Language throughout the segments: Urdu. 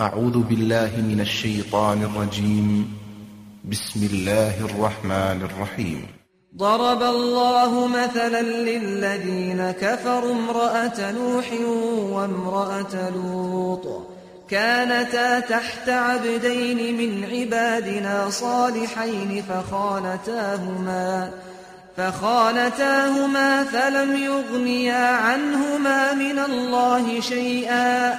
أعوذ بالله من الشيطان الرجيم. بسم الله الرحمن الرحيم. ضرب الله مثلا للذين كفروا امرأة نوح وامرأة لوط. كانتا تحت عبدين من عبادنا صالحين فخانتاهما فخانتاهما فلم يغنيا عنهما من الله شيئا.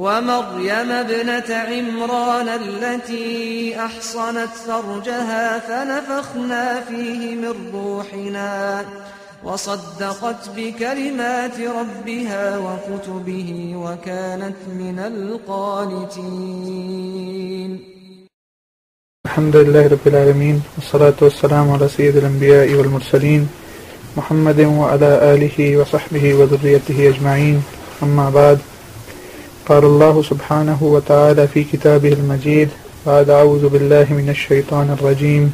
ومريم ابنة عمران التي أحصنت فرجها فنفخنا فيه من روحنا وصدقت بكلمات ربها وكتبه وكانت من القانتين. الحمد لله رب العالمين، والصلاة والسلام على سيد الأنبياء والمرسلين محمد وعلى آله وصحبه وذريته أجمعين. أما بعد قال الله سبحانه وتعالى في كتابه المجيد بعد أعوذ بالله من الشيطان الرجيم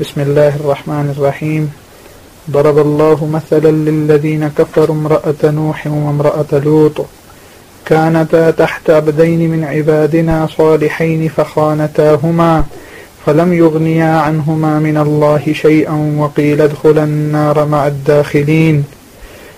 بسم الله الرحمن الرحيم ضرب الله مثلا للذين كفروا امرأة نوح وامرأة لوط۔ كانتا تحت عبدين من عبادنا صالحين فخانتاهما، فلم يغنيا عنهما من الله شيئا وقيل ادخلا النار مع الداخلين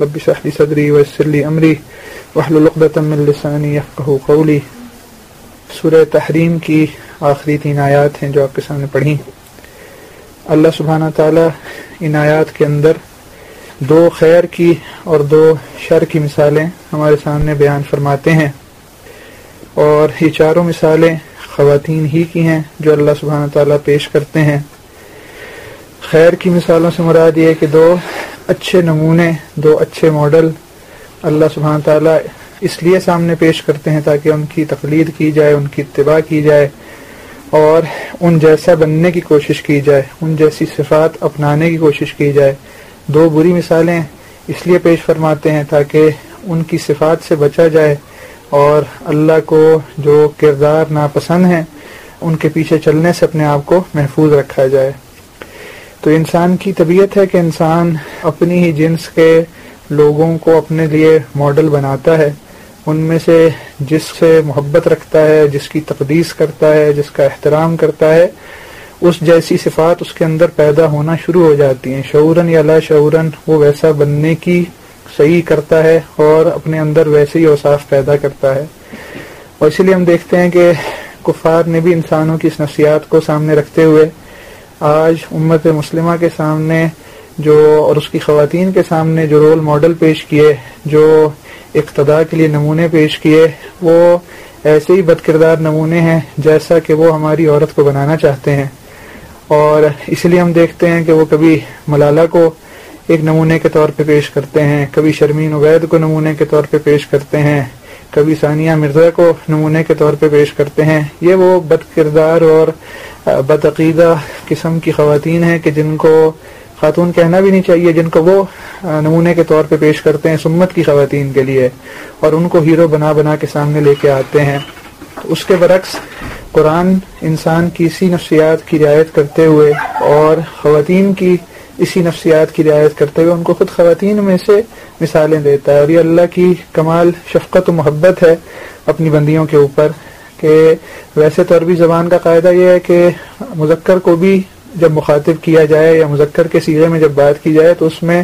رب اشرح لي صدري ويسر لي امري واحلل عقدة من لساني يفقهوا قولي۔ سورہ تحریم کی آخری تین آیات ہیں جو آپ کے سامنے پڑھی۔ اللہ سبحانہ تعالی ان آیات کے اندر دو خیر کی اور دو شر کی مثالیں ہمارے سامنے بیان فرماتے ہیں۔ اور یہ چاروں مثالیں خواتین ہی کی ہیں جو اللہ سبحانہ تعالیٰ پیش کرتے ہیں۔ خیر کی مثالوں سے مراد یہ کہ دو اچھے نمونے، دو اچھے ماڈل اللہ سبحانہ تعالیٰ اس لیے سامنے پیش کرتے ہیں تاکہ ان کی تقلید کی جائے، ان کی اتباع کی جائے اور ان جیسا بننے کی کوشش کی جائے، ان جیسی صفات اپنانے کی کوشش کی جائے۔ دو بری مثالیں اس لیے پیش فرماتے ہیں تاکہ ان کی صفات سے بچا جائے اور اللہ کو جو کردار ناپسند ہیں، ان کے پیچھے چلنے سے اپنے آپ کو محفوظ رکھا جائے۔ تو انسان کی طبیعت ہے کہ انسان اپنی ہی جنس کے لوگوں کو اپنے لیے ماڈل بناتا ہے۔ ان میں سے جس سے محبت رکھتا ہے، جس کی تقدیس کرتا ہے، جس کا احترام کرتا ہے، اس جیسی صفات اس کے اندر پیدا ہونا شروع ہو جاتی ہیں۔ شعوراً یا لا شعوراً، وہ ویسا بننے کی صحیح کرتا ہے اور اپنے اندر ویسے ہی اوصاف پیدا کرتا ہے۔ اور اسی لیے ہم دیکھتے ہیں کہ کفار نے بھی انسانوں کی اس نفسیات کو سامنے رکھتے ہوئے آج امت مسلمہ کے سامنے جو اور اس کی خواتین کے سامنے جو رول ماڈل پیش کیے، جو اقتدا کے لیے نمونے پیش کیے، وہ ایسے ہی بد کردار نمونے ہیں جیسا کہ وہ ہماری عورت کو بنانا چاہتے ہیں۔ اور اس لیے ہم دیکھتے ہیں کہ وہ کبھی ملالہ کو ایک نمونے کے طور پہ پیش کرتے ہیں، کبھی شرمین عبید کو نمونے کے طور پہ پیش کرتے ہیں۔ کبھی ثانیہ مرزا کو نمونے کے طور پہ پیش کرتے ہیں۔ یہ وہ بد کردار اور بدعقیدہ قسم کی خواتین ہیں کہ جن کو خاتون کہنا بھی نہیں چاہیے، جن کو وہ نمونے کے طور پہ پیش کرتے ہیں سمت کی خواتین کے لیے اور ان کو ہیرو بنا بنا کے سامنے لے کے آتے ہیں۔ اس کے برعکس قرآن انسان کی اسی نفسیات کی رعایت کرتے ہوئے اور خواتین کی اسی نفسیات کی رعایت کرتے ہوئے ان کو خود خواتین میں سے مثالیں دیتا ہے اور یہ اللہ کی کمال، شفقت و محبت ہے اپنی بندیوں کے اوپر کہ ویسے تو عربی زبان کا قاعدہ یہ ہے کہ مذکر کو بھی جب مخاطب کیا جائے یا مذکر کے سیغے میں جب بات کی جائے تو اس میں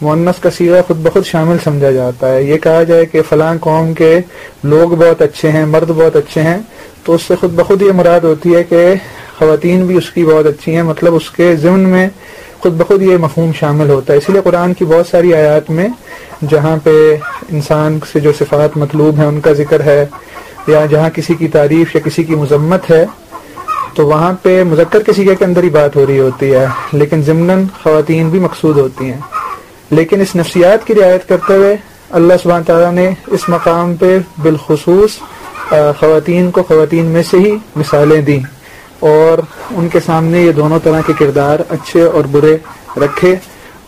مونس کا سیغہ خود بخود شامل سمجھا جاتا ہے۔ یہ کہا جائے کہ فلاں قوم کے لوگ بہت اچھے ہیں، مرد بہت اچھے ہیں، تو اس سے خود بخود یہ مراد ہوتی ہے کہ خواتین بھی اس کی بہت اچھی ہیں مطلب اس کے ضمن میں خود بخود یہ مفہوم شامل ہوتا ہے۔ اسی لیے قرآن کی بہت ساری آیات میں جہاں پہ انسان سے جو صفات مطلوب ہیں، ان کا ذکر ہے، یا جہاں کسی کی تعریف یا کسی کی مذمت ہے، تو وہاں پہ مذکر کسی کے اندر ہی بات ہو رہی ہوتی ہے۔ لیکن ضمن خواتین بھی مقصود ہوتی ہیں۔ لیکن اس نفسیات کی رعایت کرتے ہوئے اللہ سبحانہ تعالیٰ نے اس مقام پہ بالخصوص خواتین کو خواتین میں سے ہی مثالیں دیں۔ اور ان کے سامنے یہ دونوں طرح کے کردار اچھے اور برے رکھے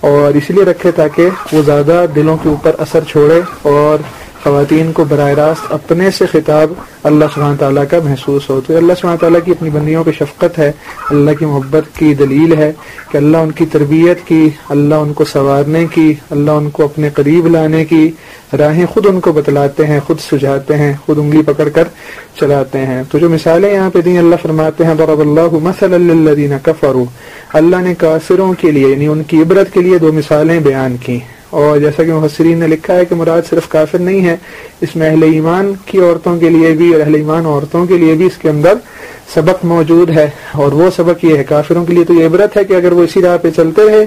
اور اس لیے رکھے تاکہ وہ زیادہ دلوں کے اوپر اثر چھوڑے اور خواتین کو براہ راست اپنے سے خطاب اللہ سبحانہ تعالیٰ کا محسوس ہو تو اللہ سبحانہ تعالیٰ کی اپنی بندیوں پہ شفقت ہے، اللہ کی محبت کی دلیل ہے کہ اللہ ان کی تربیت کی، اللہ ان کو سنوارنے کی، اللہ ان کو اپنے قریب لانے کی راہیں خود ان کو بتلاتے ہیں، خود سجاتے ہیں، خود انگلی پکڑ کر چلاتے ہیں۔ تو جو مثالیں یہاں پہ دیں، اللہ فرماتے ہیں، ضرب اللہ مثلا للذین کفروا۔ اللہ نے کافروں کے لیے یعنی ان کی عبرت کے لیے دو مثالیں بیان کی اور جیسا کہ محسرین نے لکھا ہے کہ مراد صرف کافر نہیں ہے، اس میں اہل ایمان کی عورتوں کے لیے بھی اور اہل ایمان عورتوں کے لیے بھی اس کے اندر سبق موجود ہے۔ اور وہ سبق یہ ہے، کافروں کے لیے تو یہ عبرت ہے کہ اگر وہ اسی راہ پہ چلتے رہے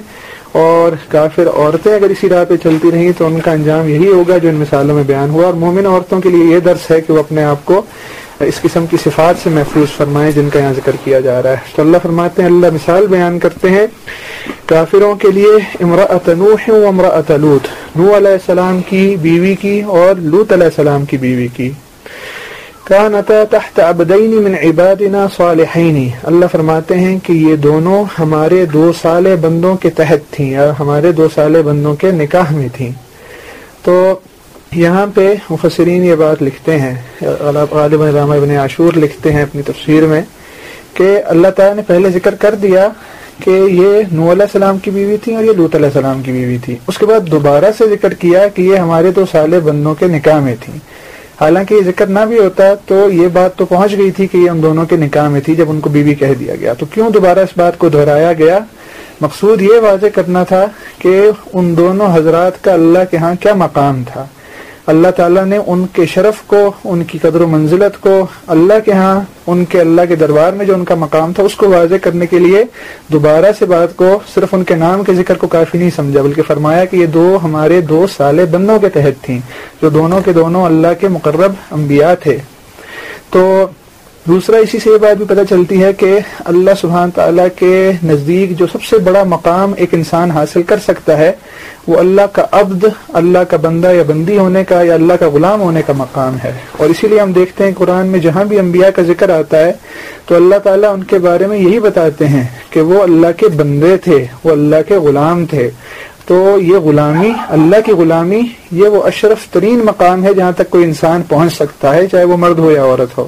اور کافر عورتیں اگر اسی راہ پہ چلتی رہیں تو ان کا انجام یہی ہوگا جو ان مثالوں میں بیان ہوا۔ اور مومن عورتوں کے لیے یہ درس ہے کہ وہ اپنے آپ کو اس قسم کی صفات سے محفوظ فرمائیں جن کا یہاں ذکر کیا جا رہا ہے۔ تو اللہ فرماتے ہیں، اللہ مثال بیان کرتے ہیں۔ کافروں کے لیے امراۃ نوح و امراۃ لوت نو علیہ السلام کی بیوی کی اور لوت علیہ السلام کی بیوی کی۔ کانتا تحت عبدین من عبادنا صالحین۔ اللہ فرماتے ہیں کہ یہ دونوں ہمارے دو سال بندوں کے تحت تھیں یا ہمارے دو سال بندوں کے نکاح میں تھیں۔ تو یہاں پہ مفسرین یہ بات لکھتے ہیں، غالب علامہ ابن عاشور لکھتے ہیں اپنی تفسیر میں کہ اللہ تعالیٰ نے پہلے ذکر کر دیا کہ یہ نو علیہ السلام کی بیوی تھی اور یہ لوت علیہ السلام کی بیوی تھی۔ اس کے بعد دوبارہ سے ذکر کیا کہ یہ ہمارے دو سال بندوں کے نکاح میں تھی۔ حالانکہ یہ ذکر نہ بھی ہوتا تو یہ بات تو پہنچ گئی تھی کہ یہ ان دونوں کے نکاح میں تھی جب ان کو بیوی کہہ دیا گیا۔ تو کیوں دوبارہ اس بات کو دہرایا گیا؟ مقصود یہ واضح کرنا تھا کہ ان دونوں حضرات کا اللہ کے ہاں کیا مقام تھا۔ اللہ تعالیٰ نے ان کے شرف کو، ان کی قدر و منزلت کو اللہ کے ہاں ان کے اللہ کے دربار میں جو ان کا مقام تھا، اس کو واضح کرنے کے لیے دوبارہ سے بات کو صرف ان کے نام کے ذکر کو کافی نہیں سمجھا، بلکہ فرمایا کہ یہ دو ہمارے دو سالے بندوں کے تحت تھیں، جو دونوں کے دونوں اللہ کے مقرب انبیاء تھے۔ تو دوسرا اسی سے یہ بات بھی پتہ چلتی ہے کہ اللہ سبحان تعالیٰ کے نزدیک جو سب سے بڑا مقام ایک انسان حاصل کر سکتا ہے، وہ اللہ کا عبد، اللہ کا بندہ یا بندی ہونے کا یا اللہ کا غلام ہونے کا مقام ہے۔ اور اسی لیے ہم دیکھتے ہیں قرآن میں جہاں بھی انبیاء کا ذکر آتا ہے، تو اللہ تعالیٰ ان کے بارے میں یہی بتاتے ہیں کہ وہ اللہ کے بندے تھے، وہ اللہ کے غلام تھے۔ تو یہ غلامی، اللہ کی غلامی، یہ وہ اشرف ترین مقام ہے جہاں تک کوئی انسان پہنچ سکتا ہے، چاہے وہ مرد ہو یا عورت ہو۔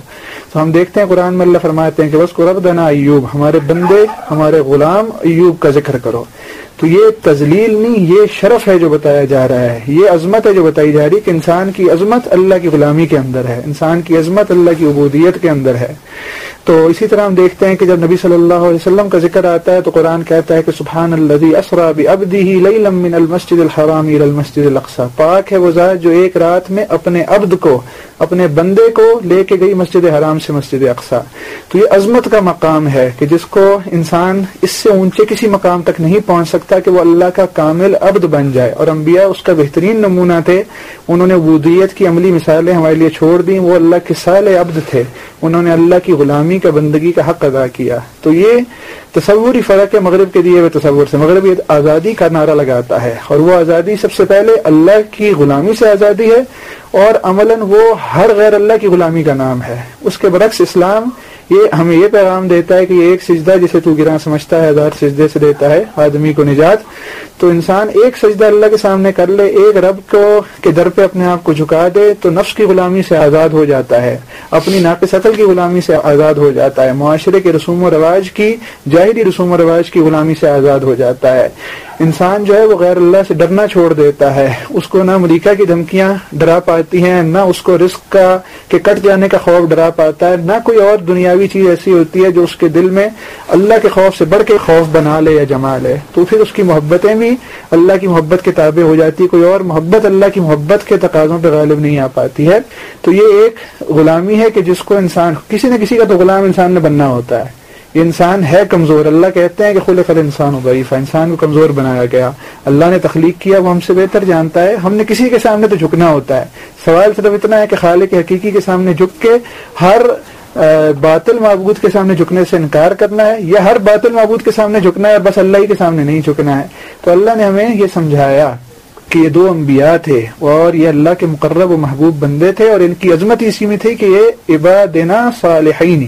تو ہم دیکھتے ہیں قرآن میں اللہ فرماتے ہیں کہ بس قرب دنا ایوب، ہمارے بندے، ہمارے غلام ایوب کا ذکر کرو۔ تو یہ تزلیل نہیں، یہ شرف ہے جو بتایا جا رہا ہے۔ یہ عظمت ہے جو بتائی جا رہی ہے کہ انسان کی عظمت اللہ کی غلامی کے اندر ہے۔ انسان کی عظمت اللہ کی عبودیت کے اندر ہے۔ تو اسی طرح ہم دیکھتے ہیں کہ جب نبی صلی اللہ علیہ وسلم کا ذکر آتا ہے تو قرآن کہتا ہے کہ سبحان اسرا من المسجد الحرام الى المسجد الاقصى پاک ہے وہ ذات جو ایک رات میں اپنے عبد کو اپنے بندے کو لے کے گئی مسجد حرام سے مسجد اقسا تو یہ عظمت کا مقام ہے کہ جس کو انسان اس سے اونچے کسی مقام تک نہیں پہنچ سکتا کہ وہ اللہ کا کامل عبد بن جائے۔ اور انبیاء اس کا بہترین نمونہ تھے۔ انہوں نے وودیت کی عملی مثالیں ہمارے لیے چھوڑ دیں۔ وہ اللہ کے سال عبد تھے۔ انہوں نے اللہ کی غلامی کا بندگی کا حق ادا کیا۔ تو یہ تصوری فرق ہے مغرب کے دیے ہوئے تصور سے۔ مغرب یہ آزادی کا نعرہ لگاتا ہے اور وہ آزادی سب سے پہلے اللہ کی غلامی سے آزادی ہے اور عملاً وہ ہر غیر اللہ کی غلامی کا نام ہے۔ اس کے برعکس اسلام یہ ہمیں یہ پیغام دیتا ہے کہ ایک سجدہ جسے تو گراں سمجھتا ہے، ہزار سجدے سے دیتا ہے آدمی کو نجات۔ تو انسان ایک سجدہ اللہ کے سامنے کر لے، ایک رب کو کے در پہ اپنے آپ کو جھکا دے تو نفس کی غلامی سے آزاد ہو جاتا ہے۔ اپنی ناقص عقل کی غلامی سے آزاد ہو جاتا ہے۔ معاشرے کے رسوم و رواج کی ظاہری رسوم و رواج کی غلامی سے آزاد ہو جاتا ہے۔ انسان جو ہے وہ غیر اللہ سے ڈرنا چھوڑ دیتا ہے۔ اس کو نہ امریکہ کی دھمکیاں ڈرا پاتی ہیں، نہ اس کو رسک کا کہ کٹ جانے کا خوف ڈرا پاتا ہے، نہ کوئی اور دنیاوی چیز ایسی ہوتی ہے جو اس کے دل میں اللہ کے خوف سے بڑھ کے خوف بنا لے یا جما لے۔ تو پھر اس کی محبتیں بھی اللہ کی محبت کے تابع ہو جاتی ہے کوئی اور محبت اللہ کی محبت کے تقاضوں پہ غالب نہیں آ پاتی ہے۔ تو یہ ایک غلامی ہے کہ جس کو انسان، کسی نہ کسی کا تو غلام انسان نے بننا ہوتا ہے۔ انسان ہے کمزور، اللہ کہتے ہیں کہ خلق الانسان و ضعیفہ انسان کو کمزور بنایا گیا۔ اللہ نے تخلیق کیا، وہ ہم سے بہتر جانتا ہے۔ ہم نے کسی کے سامنے تو جھکنا ہوتا ہے۔ سوال صرف اتنا ہے کہ خالق حقیقی کے سامنے جھک کے ہر باطل معبود کے سامنے جھکنے سے انکار کرنا ہے، یا ہر باطل معبود کے سامنے جھکنا ہے، بس اللہ ہی کے سامنے نہیں جھکنا ہے۔ تو اللہ نے ہمیں یہ سمجھایا کہ یہ دو انبیاء تھے اور یہ اللہ کے مقرب و محبوب بندے تھے اور ان کی عظمت اسی میں تھی کہ یہ عبادنا صالحین۔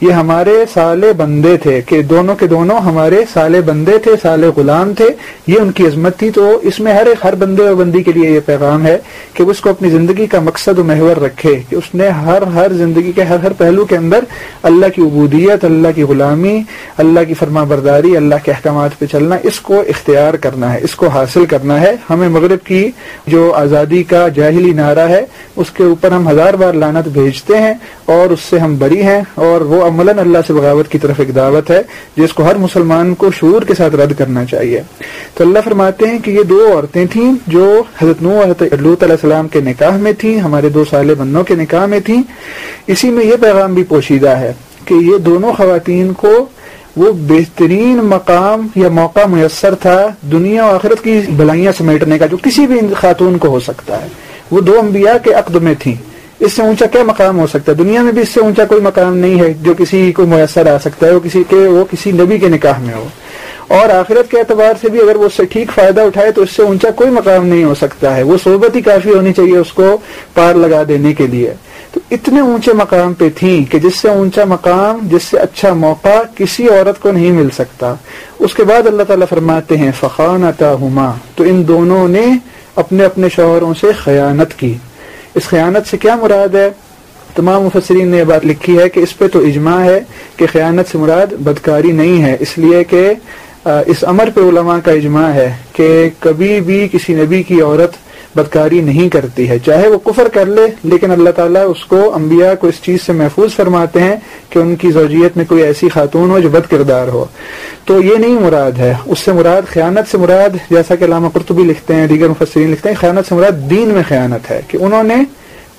یہ ہمارے سالے بندے تھے، کہ دونوں کے دونوں ہمارے سالے بندے تھے، سالے غلام تھے۔ یہ ان کی عظمت تھی۔ تو اس میں ہر ایک، ہر بندے اور بندی کے لیے یہ پیغام ہے کہ اس کو اپنی زندگی کا مقصد و محور رکھے، کہ اس نے ہر ہر زندگی کے، ہر ہر پہلو کے اندر اللہ کی عبودیت، اللہ کی غلامی، اللہ کی فرما برداری، اللہ کے احکامات پہ چلنا، اس کو اختیار کرنا ہے، اس کو حاصل کرنا ہے۔ ہمیں مغرب کی جو آزادی کا جاہلی نعرہ ہے، اس کے اوپر ہم ہزار بار لانت بھیجتے ہیں اور اس سے ہم بری ہیں اور وہ عملاً اللہ سے بغاوت کی طرف ایک دعوت ہے، جس کو ہر مسلمان کو شعور کے ساتھ رد کرنا چاہیے۔ تو اللہ فرماتے ہیں کہ یہ دو عورتیں تھیں جو حضرت نو حضرت علیہ السلام کے نکاح میں تھیں، ہمارے دو سال بندوں کے نکاح میں تھیں۔ اسی میں یہ پیغام بھی پوشیدہ ہے کہ یہ دونوں خواتین کو وہ بہترین مقام یا موقع میسر تھا دنیا و آخرت کی بھلائیاں سمیٹنے کا، جو کسی بھی خاتون کو ہو سکتا ہے۔ وہ دو انبیاء کے عقد میں تھیں۔ اس سے اونچا کیا مقام ہو سکتا ہے؟ دنیا میں بھی اس سے اونچا کوئی مقام نہیں ہے جو کسی کو میسر آ سکتا ہے، وہ کسی کے وہ کسی نبی کے نکاح میں ہو۔ اور آخرت کے اعتبار سے بھی اگر وہ اس سے ٹھیک فائدہ اٹھائے تو اس سے اونچا کوئی مقام نہیں ہو سکتا ہے۔ وہ صحبت ہی کافی ہونی چاہیے اس کو پار لگا دینے کے لیے۔ تو اتنے اونچے مقام پہ تھیں کہ جس سے اونچا مقام، جس سے اچھا موقع کسی عورت کو نہیں مل سکتا۔ اس کے بعد اللہ تعالیٰ فرماتے ہیں فخان تو ان دونوں نے اپنے اپنے شوہروں سے خیانت کی۔ اس خیانت سے کیا مراد ہے؟ تمام مفسرین نے یہ بات لکھی ہے کہ اس پہ تو اجماع ہے کہ خیانت سے مراد بدکاری نہیں ہے، اس لیے کہ اس امر پہ علماء کا اجماع ہے کہ کبھی بھی کسی نبی کی عورت بدکاری نہیں کرتی ہے۔ چاہے وہ کفر کر لے، لیکن اللہ تعالیٰ اس کو انبیاء کو اس چیز سے محفوظ فرماتے ہیں کہ ان کی زوجیت میں کوئی ایسی خاتون ہو جو بد کردار ہو۔ تو یہ نہیں مراد ہے۔ اس سے مراد خیانت سے مراد، جیسا کہ علامہ قرطبی لکھتے ہیں، دیگر مفسرین لکھتے ہیں، خیانت سے مراد دین میں خیانت ہے کہ انہوں نے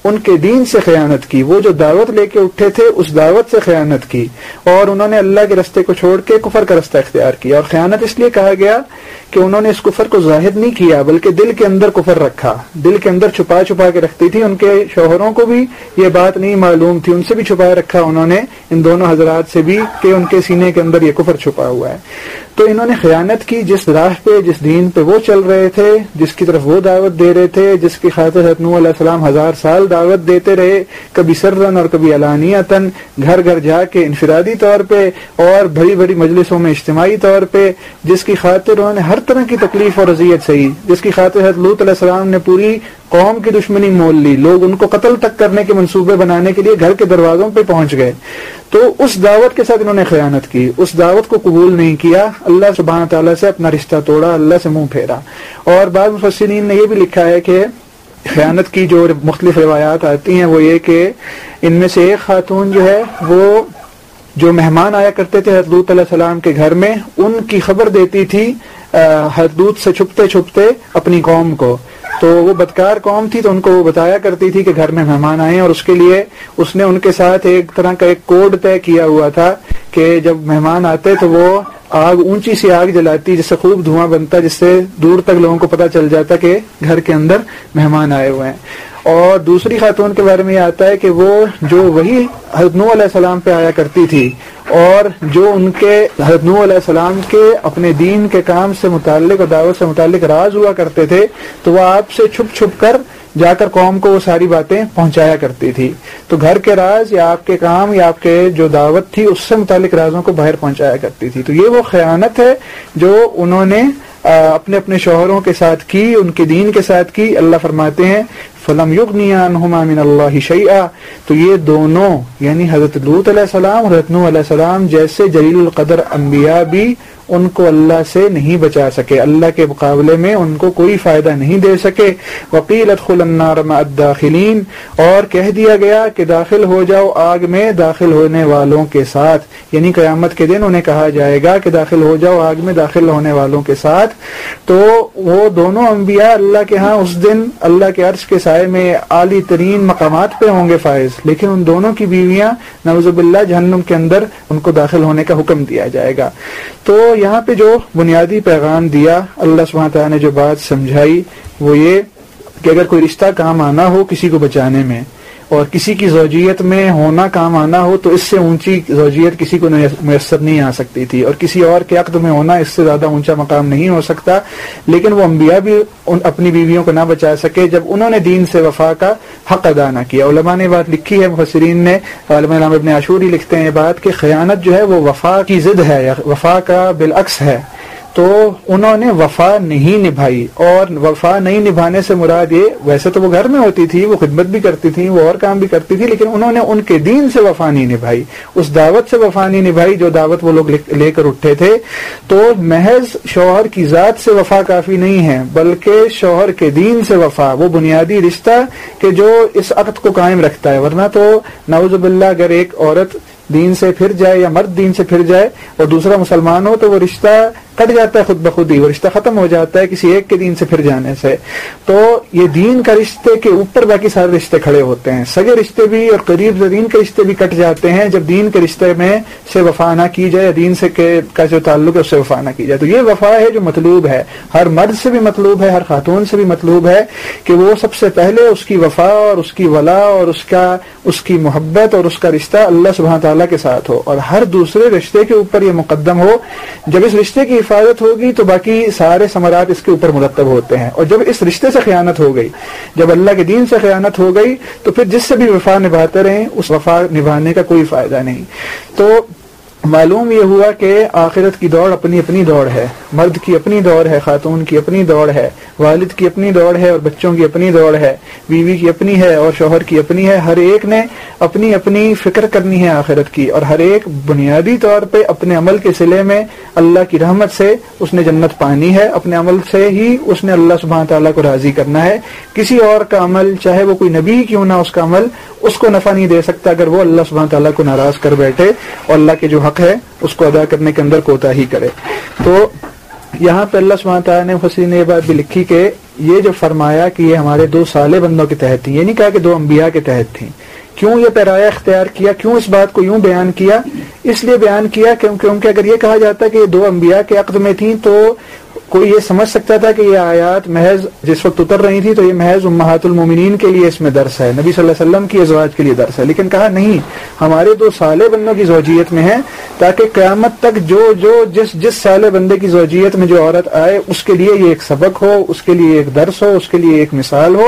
ان کے دین سے خیانت کی، وہ جو دعوت لے کے اٹھے تھے، اس دعوت سے خیانت کی۔ اور انہوں نے اللہ کے رستے کو چھوڑ کے کفر کا رستہ اختیار کیا۔ اور خیانت اس لیے کہا گیا کہ انہوں نے اس کفر کو ظاہر نہیں کیا، بلکہ دل کے اندر کفر رکھا۔ دل کے اندر چھپا چھپا کے رکھتی تھی، ان کے شوہروں کو بھی یہ بات نہیں معلوم تھی، ان سے بھی چھپا رکھا انہوں نے۔ ان دونوں حضرات سے بھی کہ ان کے سینے کے اندر یہ کفر چھپا ہوا ہے۔ تو انہوں نے خیانت کی جس راہ پہ، جس دین پہ وہ چل رہے تھے، جس کی طرف وہ دعوت دے رہے تھے، جس کی خاطر حتنو علیہ السلام ہزار سال دعوت دیتے رہے، کبھی سرن اور کبھی علانیتاً، گھر گھر جا کے انفرادی طور پہ اور بڑی بڑی مجلسوں میں اجتماعی طور پہ، جس کی خاطر انہوں نے ہر طرح کی تکلیف اور اذیت صحیح جس کی خاطر حضرت لوت علیہ السلام نے پوری قوم کی دشمنی مول لی، لوگ ان کو قتل تک کرنے کے منصوبے بنانے کے لیے گھر کے دروازوں پہ پہنچ گئے۔ تو اس دعوت کے ساتھ انہوں نے خیانت کی، اس دعوت کو قبول نہیں کیا۔ اللہ سبحانہ تعالیٰ سے اپنا رشتہ توڑا، اللہ سے منہ پھیرا۔ اور بعض مفسرین نے یہ بھی لکھا ہے کہ خیانت کی جو مختلف روایات آتی ہیں، وہ یہ کہ ان میں سے ایک خاتون جو ہے، وہ جو مہمان آیا کرتے تھے حضرت علیہ السلام کے گھر میں، ان کی خبر دیتی تھی حدود سے چھپتے چھپتے اپنی قوم کو۔ تو وہ بدکار قوم تھی تو ان کو وہ بتایا کرتی تھی کہ گھر میں مہمان آئے اور اس کے لیے اس نے ان کے ساتھ ایک طرح کا ایک کوڈ طے کیا ہوا تھا کہ جب مہمان آتے تو وہ آگ اونچی سی آگ جلاتی، جس سے خوب دھواں بنتا، جس سے دور تک لوگوں کو پتا چل جاتا کہ گھر کے اندر مہمان آئے ہوئے ہیں۔ اور دوسری خاتون کے بارے میں یہ آتا ہے کہ وہ جو وہی حضرت نو علیہ السلام پہ آیا کرتی تھی، اور جو ان کے حضرت نو علیہ السلام کے اپنے دین کے کام سے متعلق اور دعوت سے متعلق راز ہوا کرتے تھے، تو وہ آپ سے چھپ چھپ کر جا کر قوم کو وہ ساری باتیں پہنچایا کرتی تھی۔ تو گھر کے راز یا آپ کے کام یا آپ کے جو دعوت تھی، اس سے متعلق رازوں کو باہر پہنچایا کرتی تھی۔ تو یہ وہ خیانت ہے جو انہوں نے اپنے اپنے شوہروں کے ساتھ کی، ان کے دین کے ساتھ کی۔ اللہ فرماتے ہیں، فلم عنہما من اللہ شیعہ تو یہ دونوں یعنی حضرت لوت علیہ السلام اور حضرت نو علیہ السلام جیسے جلیل القدر انبیاء بھی ان کو اللہ سے نہیں بچا سکے، اللہ کے مقابلے میں ان کو کوئی فائدہ نہیں دے سکے۔ وکیل الداخلین اور کہہ دیا گیا کہ داخل ہو جاؤ آگ میں داخل ہونے والوں کے ساتھ۔ یعنی قیامت کے دن انہیں کہا جائے گا کہ داخل ہو جاؤ آگ میں داخل ہونے والوں کے ساتھ۔ تو وہ دونوں انبیاء اللہ کے ہاں اس دن اللہ کے عرش کے سائے میں اعلی ترین مقامات پہ ہوں گے فائز۔ لیکن ان دونوں کی بیویاں نوزب اللہ جہنم کے اندر ان کو داخل ہونے کا حکم دیا جائے گا۔ تو یہاں پہ جو بنیادی پیغام دیا، اللہ سبحانہ تعالیٰ نے جو بات سمجھائی، وہ یہ کہ اگر کوئی رشتہ کام آنا ہو کسی کو بچانے میں اور کسی کی زوجیت میں ہونا کام آنا ہو تو اس سے اونچی زوجیت کسی کو میسر نہیں آ سکتی تھی اور کسی اور کے عقد میں ہونا اس سے زیادہ اونچا مقام نہیں ہو سکتا لیکن وہ انبیاء بھی ان اپنی بیویوں کو نہ بچا سکے جب انہوں نے دین سے وفا کا حق ادا نہ کیا۔ علماء نے بات لکھی ہے، مفسرین نے علامہ ابن عاشوری لکھتے ہیں یہ بات کہ خیانت جو ہے وہ وفا کی ضد ہے وفا کا بالعکس ہے۔ تو انہوں نے وفا نہیں نبھائی اور وفا نہیں نبھانے سے مراد یہ ویسے تو وہ گھر میں ہوتی تھی، وہ خدمت بھی کرتی تھی وہ اور کام بھی کرتی تھی لیکن انہوں نے ان کے دین سے وفا نہیں نبھائی۔ اس دعوت سے وفا نہیں نبھائی جو دعوت وہ لوگ لے کر اٹھے تھے۔ تو محض شوہر کی ذات سے وفا کافی نہیں ہے، بلکہ شوہر کے دین سے وفا، وہ بنیادی رشتہ کہ جو اس عقد کو قائم رکھتا ہے۔ ورنہ تو نوز باللہ اگر ایک عورت دین سے پھر جائے یا مرد دین سے پھر جائے اور دوسرا مسلمان ہو تو وہ رشتہ کٹ جاتا ہے خود بخود ہی وہ رشتہ ختم ہو جاتا ہے، کسی ایک کے دین سے پھر جانے سے۔ تو یہ دین کا رشتے کے اوپر باقی سارے رشتے کھڑے ہوتے ہیں۔ سگے رشتے بھی اور قریب دین کے رشتے بھی کٹ جاتے ہیں جب دین کے رشتے میں سے وفا نہ کی جائے، دین سے کا جو تعلق ہے، اس سے وفا نہ کی جائے۔ تو یہ وفا ہے جو مطلوب ہے۔ ہر مرد سے بھی مطلوب ہے، ہر خاتون سے بھی مطلوب ہے کہ وہ سب سے پہلے اس کی وفا اور اس کی ولا اور اس کا، اس کی محبت اور اس کا رشتہ اللہ سبحانہ تعالیٰ کے ساتھ ہو۔ اور ہر دوسرے رشتے کے اوپر یہ مقدم ہو۔ جب اس رشتے کی حفاظت ہوگی تو باقی سارے ثمرات اس کے اوپر مرتب ہوتے ہیں۔ اور جب اس رشتے سے خیانت ہو گئی، جب اللہ کے دین سے خیانت ہو گئی، تو پھر جس سے بھی وفا نبھاتے رہیں، اس وفا نبھانے کا کوئی فائدہ نہیں۔ تو معلوم یہ ہوا کہ آخرت کی دوڑ اپنی اپنی دوڑ ہے، مرد کی اپنی دوڑ ہے، خاتون کی اپنی دوڑ ہے، والد کی اپنی دوڑ ہے اور بچوں کی اپنی دوڑ ہے، بیوی کی اپنی ہے اور شوہر کی اپنی ہے، ہر ایک نے اپنی اپنی فکر کرنی ہے آخرت کی اور ہر ایک بنیادی طور پہ اپنے عمل کے سلے میں اللہ کی رحمت سے اس نے جنت پانی ہے، اپنے عمل سے ہی اس نے اللہ سبحانہ تعالیٰ کو راضی کرنا ہے۔ کسی اور کا عمل، چاہے وہ کوئی نبی کیوں نہ اس کا عمل، اس کو نفع نہیں دے سکتا اگر وہ اللہ سبحانہ تعالیٰ کو ناراض کر بیٹھے اور اللہ کے جو حق ہے، اس کو ادا کرنے کے اندر کوتا ہی کرے۔ تو یہاں پہ اللہ سبحانہ تعالیٰ نے حسین نے یہ بات بھی لکھی کہ یہ جو فرمایا کہ یہ ہمارے دو سالے بندوں کے تحت تھی یہ نہیں کہا کہ دو انبیاء کے تحت تھیں۔ کیوں یہ پیرایا اختیار کیا؟ کیوں اس بات کو یوں بیان کیا؟ اس لیے بیان کیا کیونکہ اگر یہ کہا جاتا کہ یہ دو انبیاء کے عقد میں تھیں تو کوئی یہ سمجھ سکتا تھا کہ یہ آیات محض جس وقت اتر رہی تھی تو یہ محض امہات المومنین کے لیے اس میں درس ہے۔ نبی صلی اللہ علیہ وسلم کی ازواج کے لیے درس ہے۔ لیکن کہا نہیں، ہمارے دو سالے بندوں کی زوجیت میں ہے تاکہ قیامت تک جو جو، جس جس سالے بندے کی زوجیت میں جو عورت آئے، اس کے لیے یہ ایک سبق ہو، اس کے لیے ایک درس ہو، اس کے لیے ایک مثال ہو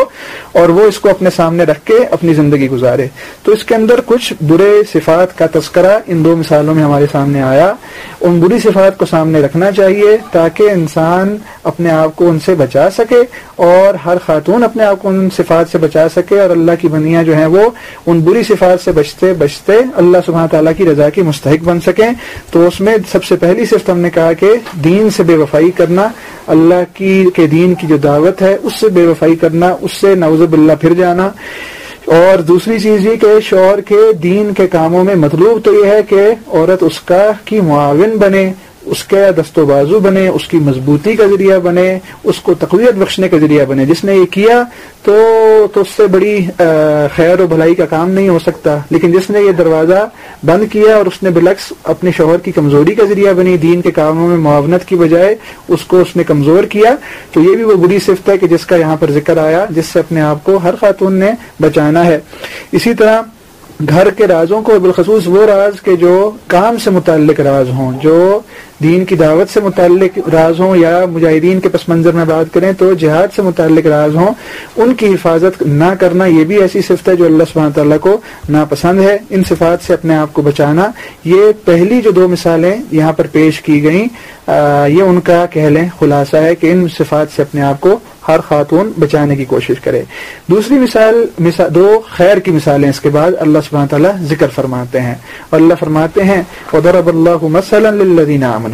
اور وہ اس کو اپنے سامنے رکھ کے اپنی زندگی گزارے۔ تو اس کے اندر کچھ برے صفات کا تذکرہ ان دو مثالوں میں ہمارے سامنے آیا۔ ان بری صفات کو سامنے رکھنا چاہیے تاکہ انسان انسان اپنے آپ کو ان سے بچا سکے اور ہر خاتون اپنے آپ کو ان صفات سے بچا سکے اور اللہ کی بنیاں جو ہیں وہ ان بری صفات سے بچتے بچتے اللہ سبحانہ تعالیٰ کی رضا کی مستحق بن سکیں۔ تو اس میں سب سے پہلی صرف ہم نے کہا کہ دین سے بے وفائی کرنا، اللہ کی، کے دین کی جو دعوت ہے، اس سے بے وفائی کرنا، اس سے نوز اللہ پھر جانا۔ اور دوسری چیز یہ کہ شوہر کے دین کے کاموں میں مطلوب تو یہ ہے کہ عورت اس کا کی معاون بنے۔ اس کا دست و بازو بنے، اس کی مضبوطی کا ذریعہ بنے، اس کو تقویت بخشنے کا ذریعہ بنے۔ جس نے یہ کیا تو تو اس سے بڑی خیر و بھلائی کا کام نہیں ہو سکتا۔ لیکن جس نے یہ دروازہ بند کیا اور اس نے بلکس اپنے شوہر کی کمزوری کا ذریعہ بنی، دین کے کاموں میں معاونت کی بجائے اس کو اس نے کمزور کیا، تو یہ بھی وہ بری صفت ہے کہ جس کا یہاں پر ذکر آیا، جس سے اپنے آپ کو ہر خاتون نے بچانا ہے۔ اسی طرح گھر کے رازوں کو بالخصوص وہ راز کے جو کام سے متعلق راز ہوں، جو دین کی دعوت سے متعلق راز ہوں یا مجاہدین کے پس منظر میں بات کریں تو جہاد سے متعلق راز ہوں، ان کی حفاظت نہ کرنا یہ بھی ایسی صفت ہے جو اللہ سبحانہ تعالیٰ کو ناپسند ہے۔ ان صفات سے اپنے آپ کو بچانا، یہ پہلی جو دو مثالیں یہاں پر پیش کی گئیں یہ ان کا کہہ لیں خلاصہ ہے کہ ان صفات سے اپنے آپ کو ہر خاتون بچانے کی کوشش کرے۔ دوسری مثال مثال، دو خیر کی مثالیں اس کے بعد اللہ سبحانہ تعالیٰ ذکر فرماتے ہیں۔ اور اللہ فرماتے ہیں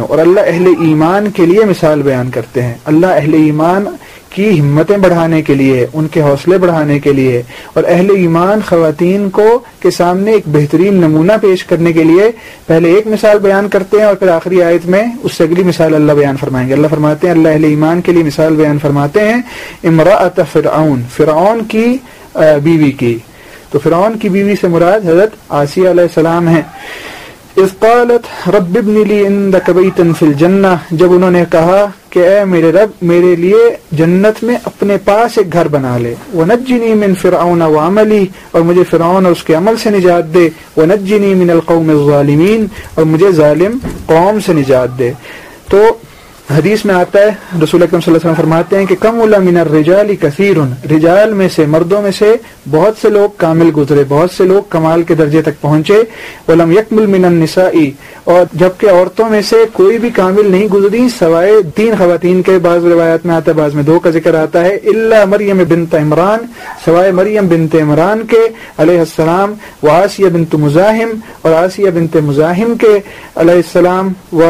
اور اللہ اہل ایمان کے لیے مثال بیان کرتے ہیں۔ اللہ اہل ایمان کی ہمتیں بڑھانے کے لیے، ان کے حوصلے بڑھانے کے لیے اور اہل ایمان، خواتین کو کے سامنے ایک بہترین نمونہ پیش کرنے کے لیے پہلے ایک مثال بیان کرتے ہیں اور پھر آخری آیت میں اس سے اگلی مثال اللہ بیان فرمائیں گے۔ اللہ فرماتے ہیں، اللہ اہل ایمان کے لیے مثال بیان فرماتے ہیں امراۃ فرعون فرعون کی بیوی کی۔ تو فرعون کی بیوی سے مراد حضرت آسیہ علیہ السلام ہیں۔ اس قالت رب ابن لی عندك بیتا فی الجنہ جب انہوں نے کہا کہ اے میرے رب، میرے لیے جنت میں اپنے پاس ایک گھر بنا لے۔ ونجنی من فرعون وعملی اور مجھے فرعون اور اس کے عمل سے نجات دے۔ ونجنی من القوم الظالمین اور مجھے ظالم قوم سے نجات دے۔ تو حدیث میں آتا ہے، رسول اکرم صلی اللہ علیہ وسلم فرماتے ہیں کہ کم من الرجال کثیر رجال میں سے، مردوں میں سے بہت سے لوگ کامل گزرے، بہت سے لوگ کمال کے درجے تک پہنچے، ولم یکمل من النساء اور جبکہ عورتوں میں سے کوئی بھی کامل نہیں گزری، سوائے تین خواتین کے، بعض روایات میں آتا ہے، بعض میں دو کا ذکر آتا ہے اللہ مریم بنت عمران، سوائے مریم بنت عمران کے، علیہ السلام و آسیہ بنت مزاحم، اور آسیہ بنت مزاحم کے، علیہ السلام و،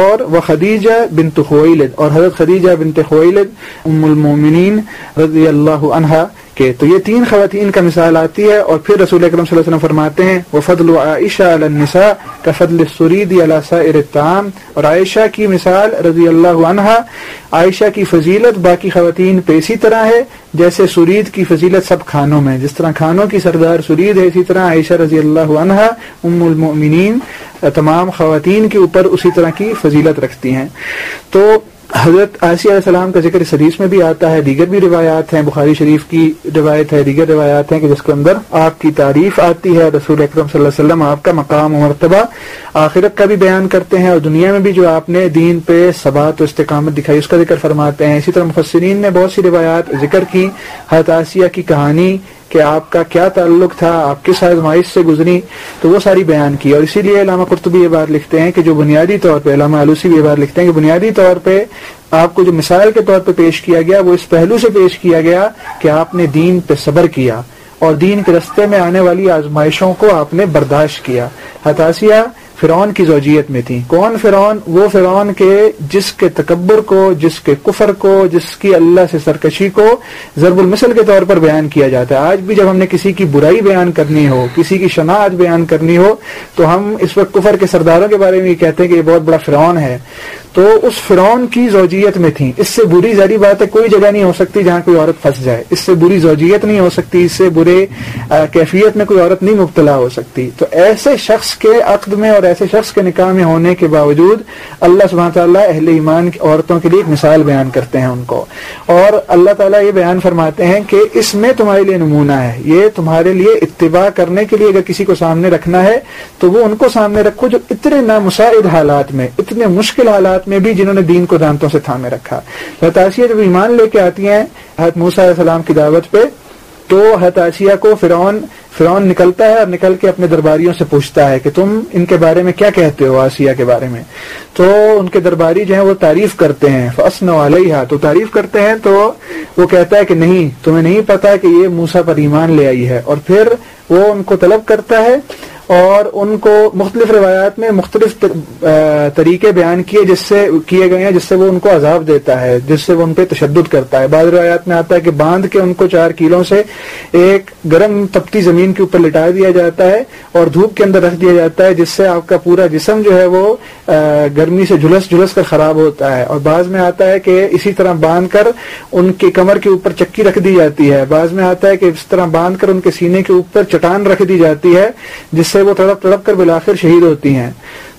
اور، و خدیجہ بنت خویلد اور حضرت خدیجہ بنت خویلد ام المومنین رضی اللہ عنہا کہ تو یہ تین خواتین کا مثال آتی ہے اور پھر رسول اکرم صلی اللہ علیہ وسلم فرماتے ہیں وہ فضل عائشہ النساء کا فضل سریدی الطعام۔ اور عائشہ کی مثال رضی اللہ عنہا، عائشہ کی فضیلت باقی خواتین پہ اسی طرح ہے، جیسے سرید کی فضیلت سب کھانوں میں۔ جس طرح کھانوں کی سردار سرید ہے، اسی طرح عائشہ رضی اللہ عنہا ام المؤمنین، تمام خواتین کے اوپر اسی طرح کی فضیلت رکھتی ہیں۔ تو حضرت علیہ السلام کا ذکر اس حدیث میں بھی آتا ہے، دیگر بھی روایات ہیں، بخاری شریف کی روایت ہے، دیگر روایات ہیں کہ جس کے اندر آپ کی تعریف آتی ہے، رسول اکرم صلی اللہ علیہ وسلم آپ کا مقام و مرتبہ آخرت کا بھی بیان کرتے ہیں اور دنیا میں بھی جو آپ نے دین پہ ثبات و استقامت دکھائی، اس کا ذکر فرماتے ہیں۔ اسی طرح مفسرین نے بہت سی روایات ذکر کی، حضرت آسیہ کی کہانی کہ آپ کا کیا تعلق تھا، آپ کس آزمائش سے گزری، تو وہ ساری بیان کی۔ اور اسی لیے علامہ قرطبی یہ بات لکھتے ہیں کہ جو بنیادی طور پہ، علامہ آلوسی بھی یہ بات لکھتے ہیں کہ بنیادی طور پہ آپ کو جو مثال کے طور پہ پیش کیا گیا، وہ اس پہلو سے پیش کیا گیا کہ آپ نے دین پہ صبر کیا اور دین کے رستے میں آنے والی آزمائشوں کو آپ نے برداشت کیا۔ ہتاشیہ فرعون کی زوجیت میں تھی کون فرعون؟ وہ فرعون کے جس کے تکبر کو، جس کے کفر کو، جس کی اللہ سے سرکشی کو ضرب المثل کے طور پر بیان کیا جاتا ہے۔ آج بھی جب ہم نے کسی کی برائی بیان کرنی ہو، کسی کی شناخت بیان کرنی ہو، تو ہم اس وقت کفر کے سرداروں کے بارے میں یہ کہتے ہیں کہ یہ بہت بڑا فرعون ہے۔ تو اس فرعون کی زوجیت میں تھی اس سے بری ظاہری بات ہے کوئی جگہ نہیں ہو سکتی جہاں کوئی عورت پھنس جائے۔ اس سے بری زوجیت نہیں ہو سکتی، اس سے برے کیفیت میں کوئی عورت نہیں مبتلا ہو سکتی۔ تو ایسے شخص کے عقد میں اور ایسے شخص کے نکاح میں ہونے کے باوجود اللہ سبحانہ تعالیٰ اہل ایمان کی عورتوں کے لیے ایک مثال بیان کرتے ہیں ان کو۔ اور اللہ تعالیٰ یہ بیان فرماتے ہیں کہ اس میں تمہارے لیے نمونہ ہے۔ یہ تمہارے لیے اتباع کرنے کے لیے اگر کسی کو سامنے رکھنا ہے تو وہ ان کو سامنے رکھو جو اتنے نامساعد حالات میں، اتنے مشکل حالات حالات میں بھی جنہوں نے دین کو دانتوں سے تھامے رکھا۔ حتاسیہ جب ایمان لے کے آتی ہیں حضرت موسیٰ علیہ السلام کی دعوت پہ، تو حتاسیہ کو فرعون فرعون نکلتا ہے اور نکل کے اپنے درباریوں سے پوچھتا ہے کہ تم ان کے بارے میں کیا کہتے ہو آسیہ کے بارے میں؟ تو ان کے درباری جو ہیں وہ تعریف کرتے ہیں فسن علیہ تو تعریف کرتے ہیں تو وہ کہتا ہے کہ نہیں، تمہیں نہیں پتا کہ یہ موسا پر ایمان لے آئی ہے۔ اور پھر وہ ان کو طلب کرتا ہے اور ان کو مختلف روایات میں مختلف طریقے بیان کیے جس سے کیے گئے ہیں، جس سے وہ ان کو عذاب دیتا ہے، جس سے وہ ان پہ تشدد کرتا ہے۔ بعض روایات میں آتا ہے کہ باندھ کے ان کو چار کیلوں سے ایک گرم تپتی زمین کے اوپر لٹا دیا جاتا ہے اور دھوپ کے اندر رکھ دیا جاتا ہے، جس سے آپ کا پورا جسم جو ہے وہ گرمی سے جھلس جھلس کر خراب ہوتا ہے اور بعض میں آتا ہے کہ اسی طرح باندھ کر ان کے کمر کے اوپر چکی رکھ دی جاتی ہے۔ بعض میں آتا ہے کہ اس طرح باندھ کر ان کے سینے کے اوپر چٹان رکھ دی جاتی ہے، جس سے وہ تڑپ تڑپ کر بلاخر شہید ہوتی ہیں۔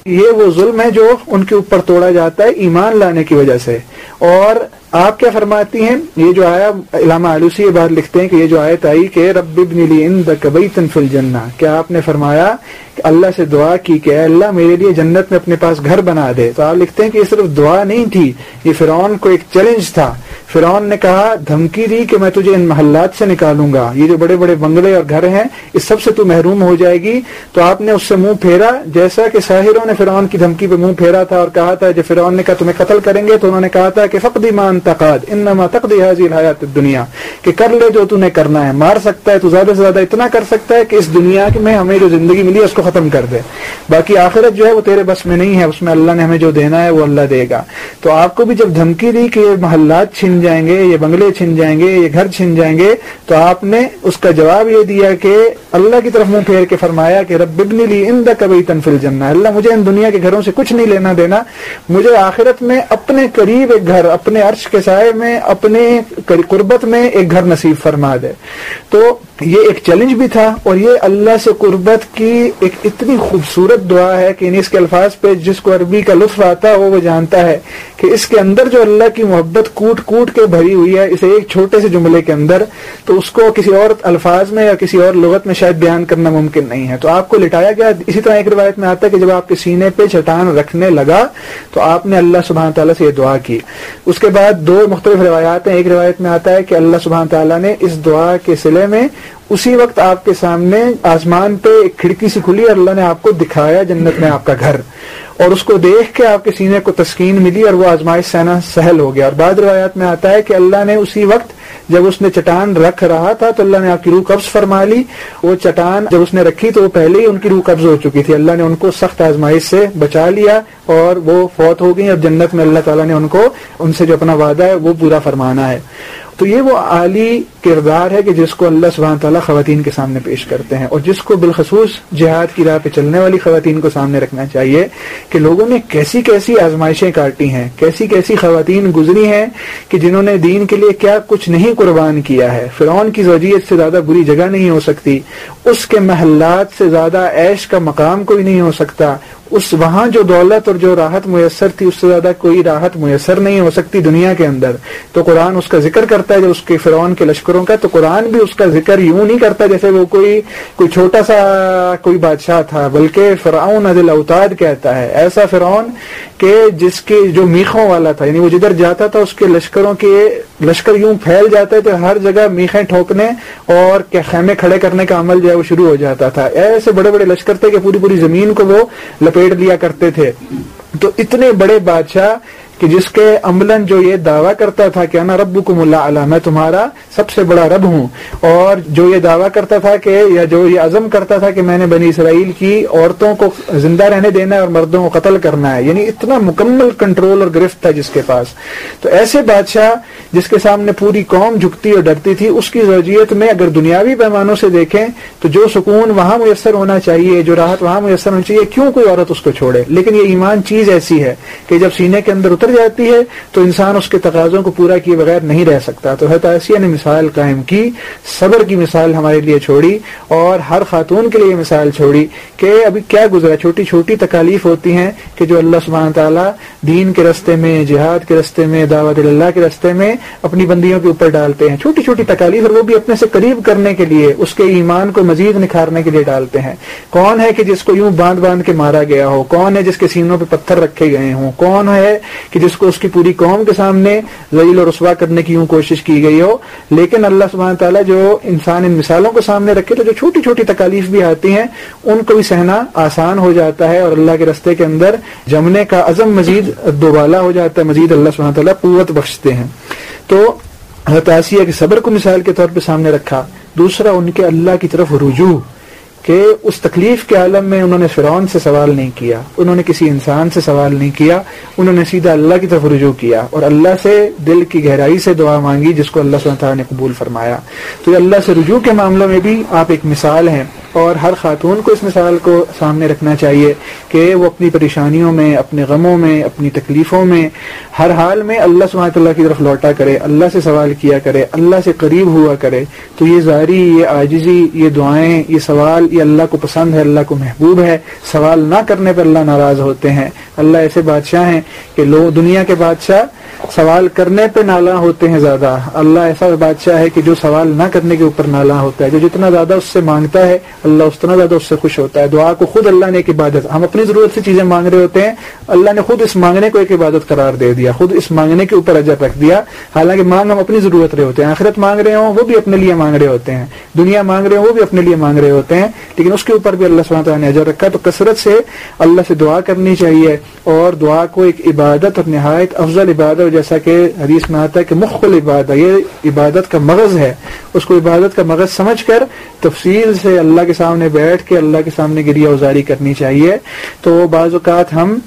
یہ وہ ظلم ہے جو ان کے اوپر توڑا جاتا ہے ایمان لانے کی وجہ سے۔ اور آپ کیا فرماتی ہیں؟ یہ جو آیا، علامہ آلوسی یہ بات لکھتے ہیں کہ یہ جو آیت آئی کہ رب ابن لی بیتا فی الجنہ، کیا آپ نے فرمایا کہ اللہ سے دعا کی کہ اے اللہ میرے لیے جنت میں اپنے پاس گھر بنا دے؟ تو آپ لکھتے ہیں کہ یہ صرف دعا نہیں تھی، یہ فرعون کو ایک چیلنج تھا۔ فرعون نے کہا، دھمکی دی کہ میں تجھے ان محلات سے نکالوں گا۔ یہ جو بڑے بڑے بنگلے اور گھر ہیں، اس سب سے تو محروم ہو جائے گی۔ تو آپ نے اس سے منہ پھیرا، جیسا کہ ساحروں نے فرعون کی دھمکی پہ منہ پھیرا تھا اور کہا تھا، جب فرعون نے کہا تمہیں قتل کریں گے، تو انہوں نے کہا تھا کہ فقدی مان تقاد انما تقدی حاضر حیات دنیا کہ کر لے جو تو نے کرنا ہے، مار سکتا ہے تو زیادہ سے زیادہ اتنا کر سکتا ہے کہ اس دنیا میں ہمیں جو زندگی ملی ہے اس کو ختم کر دے۔ باقی آخرت جو ہے وہ تیرے بس میں نہیں ہے، اس میں اللہ نے ہمیں جو دینا ہے وہ اللہ دے گا۔ تو آپ کو بھی جب دھمکی دی کہ یہ محلات چھن جائیں گے، یہ بنگلے چھن جائیں گے، یہ گھر چھن جائیں گے، تو آپ نے اس کا جواب یہ دیا کہ اللہ کی طرف منہ پھیر کے فرمایا کہ رب ابن لی ان دا کبھی تنفل جنہ اللہ مجھے ان دنیا کے گھروں سے کچھ نہیں لینا دینا، مجھے آخرت میں اپنے قریب ایک گھر، اپنے عرش کے سائے میں اپنے قربت میں ایک گھر نصیب فرما دے۔ تو یہ ایک چیلنج بھی تھا اور یہ اللہ سے قربت کی ایک اتنی خوبصورت دعا ہے کہ یعنی اس کے الفاظ پہ جس کو عربی کا لطف آتا ہے وہ وہ جانتا ہے کہ اس کے اندر جو اللہ کی محبت کوٹ کوٹ کے بھری ہوئی ہے اسے ایک چھوٹے سے جملے کے اندر تو اس کو کسی اور الفاظ میں یا کسی اور لغت میں شاید بیان کرنا ممکن نہیں ہے تو آپ کو لٹایا گیا اسی طرح ایک روایت میں آتا ہے کہ جب آپ کے سینے پہ چٹان رکھنے لگا تو آپ نے اللہ سبحانہ تعالیٰ سے یہ دعا کی۔ اس کے بعد دو مختلف روایات ہیں۔ ایک روایت میں آتا ہے کہ اللہ سبحانہ تعالیٰ نے اس دعا کے سلے میں اسی وقت آپ کے سامنے آسمان پہ ایک کھڑکی سی کھلی اور اللہ نے آپ کو دکھایا، جنت میں آپ کا گھر۔ اور اس کو دیکھ کے آپ کے سینے کو تسکین ملی اور وہ آزمائش سہنا سہل ہو گیا۔ اور بعد روایات میں آتا ہے کہ اللہ نے اسی وقت جب اس نے چٹان رکھ رہا تھا تو اللہ نے آپ کی روح قبض فرما لی۔ وہ چٹان جب اس نے رکھی تو وہ پہلے ہی ان کی روح قبض ہو چکی تھی۔ اللہ نے ان کو سخت آزمائش سے بچا لیا اور وہ فوت ہو گئی اب جنت میں اللہ تعالیٰ نے ان کو، ان سے جو اپنا وعدہ ہے وہ پورا فرمانا ہے۔ تو یہ وہ عالی کردار ہے کہ جس کو اللہ سبحانہ تعالیٰ خواتین کے سامنے پیش کرتے ہیں اور جس کو بالخصوص جہاد کی راہ پہ چلنے والی خواتین کو سامنے رکھنا چاہیے کہ لوگوں نے کیسی کیسی آزمائشیں کاٹی ہیں، کیسی کیسی خواتین گزری ہیں کہ جنہوں نے دین کے لیے کیا کچھ نہیں قربان کیا ہے۔ فرعون کی زوجیت سے زیادہ بری جگہ نہیں ہو سکتی۔ اس کے محلات سے زیادہ عیش کا مقام کوئی نہیں ہو سکتا۔ اس وہاں جو دولت اور جو راحت میسر تھی، اس سے زیادہ کوئی راحت میسر نہیں ہو سکتی دنیا کے اندر۔ تو قرآن اس کا ذکر کرتا ہے جو اس کے فرعون کے لشکروں کا، تو قرآن بھی اس کا ذکر یوں نہیں کرتا جیسے وہ کوئی کوئی چھوٹا سا کوئی بادشاہ تھا، بلکہ فرعون عدل اوتاد کہتا ہے۔ ایسا فرعون کہ جس کے، جو میخوں والا تھا یعنی وہ جدھر جاتا تھا، اس کے لشکروں کے لشکر یوں پھیل جاتے تھے، ہر جگہ میخیں ٹھوکنے اور خیمے کھڑے کرنے کا عمل جو ہے وہ شروع ہو جاتا تھا۔ ایسے بڑے بڑے لشکر تھے کہ پوری پوری زمین کو وہ لپیٹ لیا کرتے تھے۔ تو اتنے بڑے بادشاہ کہ جس کے عملاً جو یہ دعویٰ کرتا تھا کہ انا رب اللہ میں تمہارا سب سے بڑا رب ہوں، اور جو یہ دعویٰ کرتا تھا کہ، یا جو یہ عزم کرتا تھا کہ میں نے بنی اسرائیل کی عورتوں کو زندہ رہنے دینا ہے اور مردوں کو قتل کرنا ہے یعنی اتنا مکمل کنٹرول اور گرفت تھا جس کے پاس۔ تو ایسے بادشاہ جس کے سامنے پوری قوم جھکتی اور ڈرتی تھی، اس کی ضروریت میں اگر دنیاوی پیمانوں سے دیکھیں، تو جو سکون وہاں میسر ہونا چاہیے، جو راحت وہاں میسر ہونی چاہیے، کیوں کوئی عورت اس کو چھوڑے؟ لیکن یہ ایمان چیز ایسی ہے کہ جب سینے کے اندر اتر جاتی ہے تو انسان اس کے تقاضوں کو پورا کیے بغیر نہیں رہ سکتا۔ تو حتاسیہ نے مثال قائم کی، صبر کی مثال ہمارے لیے چھوڑی اور ہر خاتون کے لیے مثال چھوڑی کہ ابھی کیا گزرا۔ چھوٹی چھوٹی تکالیف ہوتی ہیں کہ جو اللہ سبحانہ تعالیٰ دین کے رستے میں، جہاد کے رستے میں، دعوت اللہ کے رستے میں اپنی بندیوں کے اوپر ڈالتے ہیں۔ چھوٹی چھوٹی تکالیف اور وہ بھی اپنے سے قریب کرنے کے لیے، اس کے ایمان کو مزید نکھارنے کے لیے ڈالتے ہیں۔ کون ہے کہ جس کو یوں باندھ باندھ کے مارا گیا ہو؟ کون ہے جس کے سینوں پہ پتھر رکھے گئے ہوں؟ کون ہے کہ جس کو اس کی پوری قوم کے سامنے ذیل و رسوا کرنے کی یوں کوشش کی گئی ہو، لیکن اللہ سبحانہ تعالیٰ جو انسان ان مثالوں کو سامنے رکھے تو جو چھوٹی چھوٹی تکالیف بھی آتی ہیں، ان کو بھی سہنا آسان ہو جاتا ہے اور اللہ کے رستے کے اندر جمنے کا عزم مزید دوبالا ہو جاتا ہے، مزید اللہ سبحانہ تعالیٰ قوت بخشتے ہیں۔ تو حتاسیہ کے صبر کو مثال کے طور پہ سامنے رکھا۔ دوسرا، ان کے اللہ کی طرف رجوع۔ کہ اس تکلیف کے عالم میں انہوں نے فرعون سے سوال نہیں کیا، انہوں نے کسی انسان سے سوال نہیں کیا، انہوں نے سیدھا اللہ کی طرف رجوع کیا اور اللہ سے دل کی گہرائی سے دعا مانگی جس کو اللہ تعالیٰ نے قبول فرمایا۔ تو اللہ سے رجوع کے معاملوں میں بھی آپ ایک مثال ہیں اور ہر خاتون کو اس مثال کو سامنے رکھنا چاہیے کہ وہ اپنی پریشانیوں میں، اپنے غموں میں، اپنی تکلیفوں میں ہر حال میں اللہ سماعت اللہ کی طرف لوٹا کرے، اللہ سے سوال کیا کرے، اللہ سے قریب ہوا کرے۔ تو یہ ظاہری، یہ آجزی یہ دعائیں، یہ سوال یہ اللہ کو پسند ہے، اللہ کو محبوب ہے۔ سوال نہ کرنے پر اللہ ناراض ہوتے ہیں۔ اللہ ایسے بادشاہ ہیں کہ لوگ دنیا کے بادشاہ سوال کرنے پہ نالا ہوتے ہیں زیادہ۔ اللہ ایسا بادشاہ ہے کہ جو سوال نہ کرنے کے اوپر نالا ہوتا ہے۔ جو جتنا زیادہ اس سے مانگتا ہے، اللہ اتنا زیادہ اس سے خوش ہوتا ہے۔ دعا کو خود اللہ نے ایک عبادت۔ ہم اپنی ضرورت سے چیزیں مانگ رہے ہوتے ہیں۔ اللہ نے خود اس مانگنے کو ایک عبادت قرار دے دیا۔ خود اس مانگنے کے اوپر اجر رکھ دیا۔ حالانکہ مانگ ہم اپنی ضرورت رہے ہوتے ہیں۔ آخرت مانگ رہے ہوں، وہ بھی اپنے لیے مانگ رہے ہوتے ہیں۔ دنیا مانگ رہے ہوں، وہ بھی اپنے لیے مانگ رہے ہوتے ہیں۔ لیکن اس کے اوپر بھی اللہ تعالیٰ نے اجر رکھا۔ تو کثرت سے اللہ سے دعا کرنی چاہیے اور دعا کو ایک عبادت اور نہایت افضل عبادت جیسا کہ حدیث میں آتا ہے کہ مخل عبادت یہ عبادت کا مغز ہے۔ اس کو عبادت کا مغز سمجھ کر تفصیل سے اللہ کے سامنے بیٹھ کے اللہ کے سامنے گریا ازاری کرنی چاہیے۔ تو بعض اوقات ہم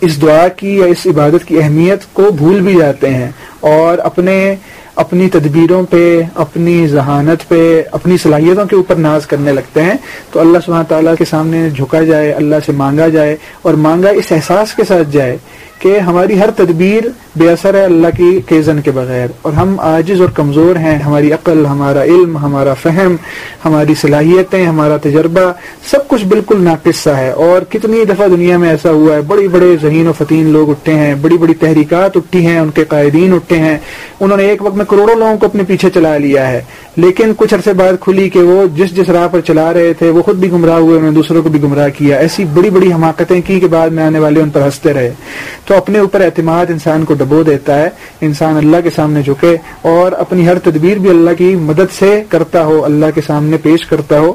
اس دعا کی یا اس عبادت کی اہمیت کو بھول بھی جاتے ہیں اور اپنے، اپنی تدبیروں پہ، اپنی ذہانت پہ، اپنی صلاحیتوں کے اوپر ناز کرنے لگتے ہیں۔ تو اللہ سبحانہ تعالیٰ کے سامنے جھکا جائے، اللہ سے مانگا جائے اور مانگا اس احساس کے ساتھ جائے کہ ہماری ہر تدبیر بے اثر ہے اللہ کی کیزن کے بغیر اور ہم عاجز اور کمزور ہیں، ہماری عقل، ہمارا علم، ہمارا فہم، ہماری صلاحیتیں، ہمارا تجربہ، سب کچھ بالکل ناقصہ ہے اور کتنی دفعہ دنیا میں ایسا ہوا ہے، بڑی بڑے ذہین و فتین لوگ اٹھے ہیں، بڑی بڑی تحریکات اٹھی ہیں، ان کے قائدین اٹھے ہیں، انہوں نے ایک وقت میں کروڑوں لوگوں کو اپنے پیچھے چلا لیا ہے، لیکن کچھ عرصے بعد کھلی کہ وہ جس جس راہ پر چلا رہے تھے، وہ خود بھی گمراہ ہوئے، انہوں نے دوسروں کو بھی گمراہ کیا، ایسی بڑی بڑی حماقتیں کی کہ بعد میں آنے والے ان پر ہنستے رہے۔ تو اپنے اوپر اعتماد انسان کو ڈبو دیتا ہے۔ انسان اللہ کے سامنے جھکے اور اپنی ہر تدبیر بھی اللہ کی مدد سے کرتا ہو، اللہ کے سامنے پیش کرتا ہو۔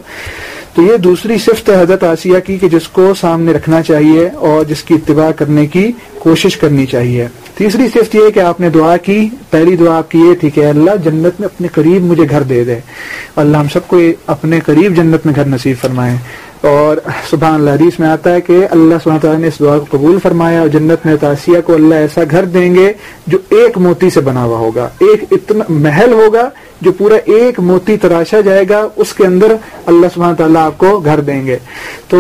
تو یہ دوسری صفت حضرت آسیہ کی کہ جس کو سامنے رکھنا چاہیے اور جس کی اتباع کرنے کی کوشش کرنی چاہیے۔ تیسری صفت یہ کہ آپ نے دعا کی، پہلی دعا آپ کی یہ تھی کہ اللہ جنت میں اپنے قریب مجھے گھر دے دے۔ اللہ ہم سب کو اپنے قریب جنت میں گھر نصیب فرمائے۔ اور سبحان اللہ، حدیث میں آتا ہے کہ اللہ سبحانہ تعالیٰ نے اس دعا کو قبول فرمایا اور جنت میں تاسیہ کو اللہ ایسا گھر دیں گے جو ایک موتی سے بنا ہوا ہوگا، ایک اتنا محل ہوگا جو پورا ایک موتی تراشا جائے گا، اس کے اندر اللہ سبحانہ تعالیٰ آپ کو گھر دیں گے۔ تو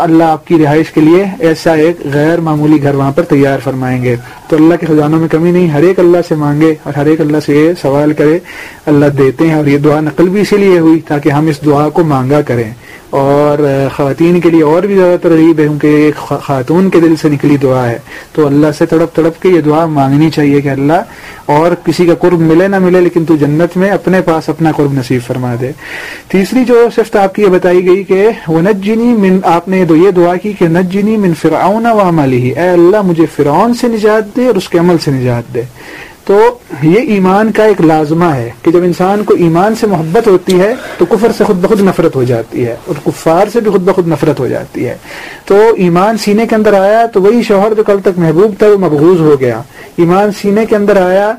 اللہ آپ کی رہائش کے لیے ایسا ایک غیر معمولی گھر وہاں پر تیار فرمائیں گے۔ تو اللہ کے خزانوں میں کمی نہیں، ہر ایک اللہ سے مانگے اور ہر ایک اللہ سے یہ سوال کرے، اللہ دیتے ہیں اور یہ دعا نقل بھی اسی لیے ہوئی تاکہ ہم اس دعا کو مانگا کریں۔ اور خواتین کے لیے اور بھی زیادہ ترغیب ہے، کیونکہ خاتون کے دل سے نکلی دعا ہے۔ تو اللہ سے تڑپ تڑپ کے یہ دعا مانگنی چاہیے کہ اللہ اور کسی کا قرب ملے نہ ملے، لیکن تو جنت میں اپنے پاس اپنا قرب نصیب فرما دے۔ تیسری جو صفت آپ کی یہ بتائی گئی کہ وہ نجنی من، آپ نے یہ دعا کی کہ نجنی من فرعون و عملی اے اللہ، مجھے فرعون سے نجات دے اور اس کے عمل سے نجات دے۔ تو یہ ایمان کا ایک لازمہ ہے کہ جب انسان کو ایمان سے محبت ہوتی ہے تو کفر سے خود بخود نفرت ہو جاتی ہے اور کفار سے بھی خود بخود نفرت ہو جاتی ہے۔ تو ایمان سینے کے اندر آیا تو وہی شوہر جو کل تک محبوب تھا وہ مقبوض ہو گیا۔ ایمان سینے کے اندر آیا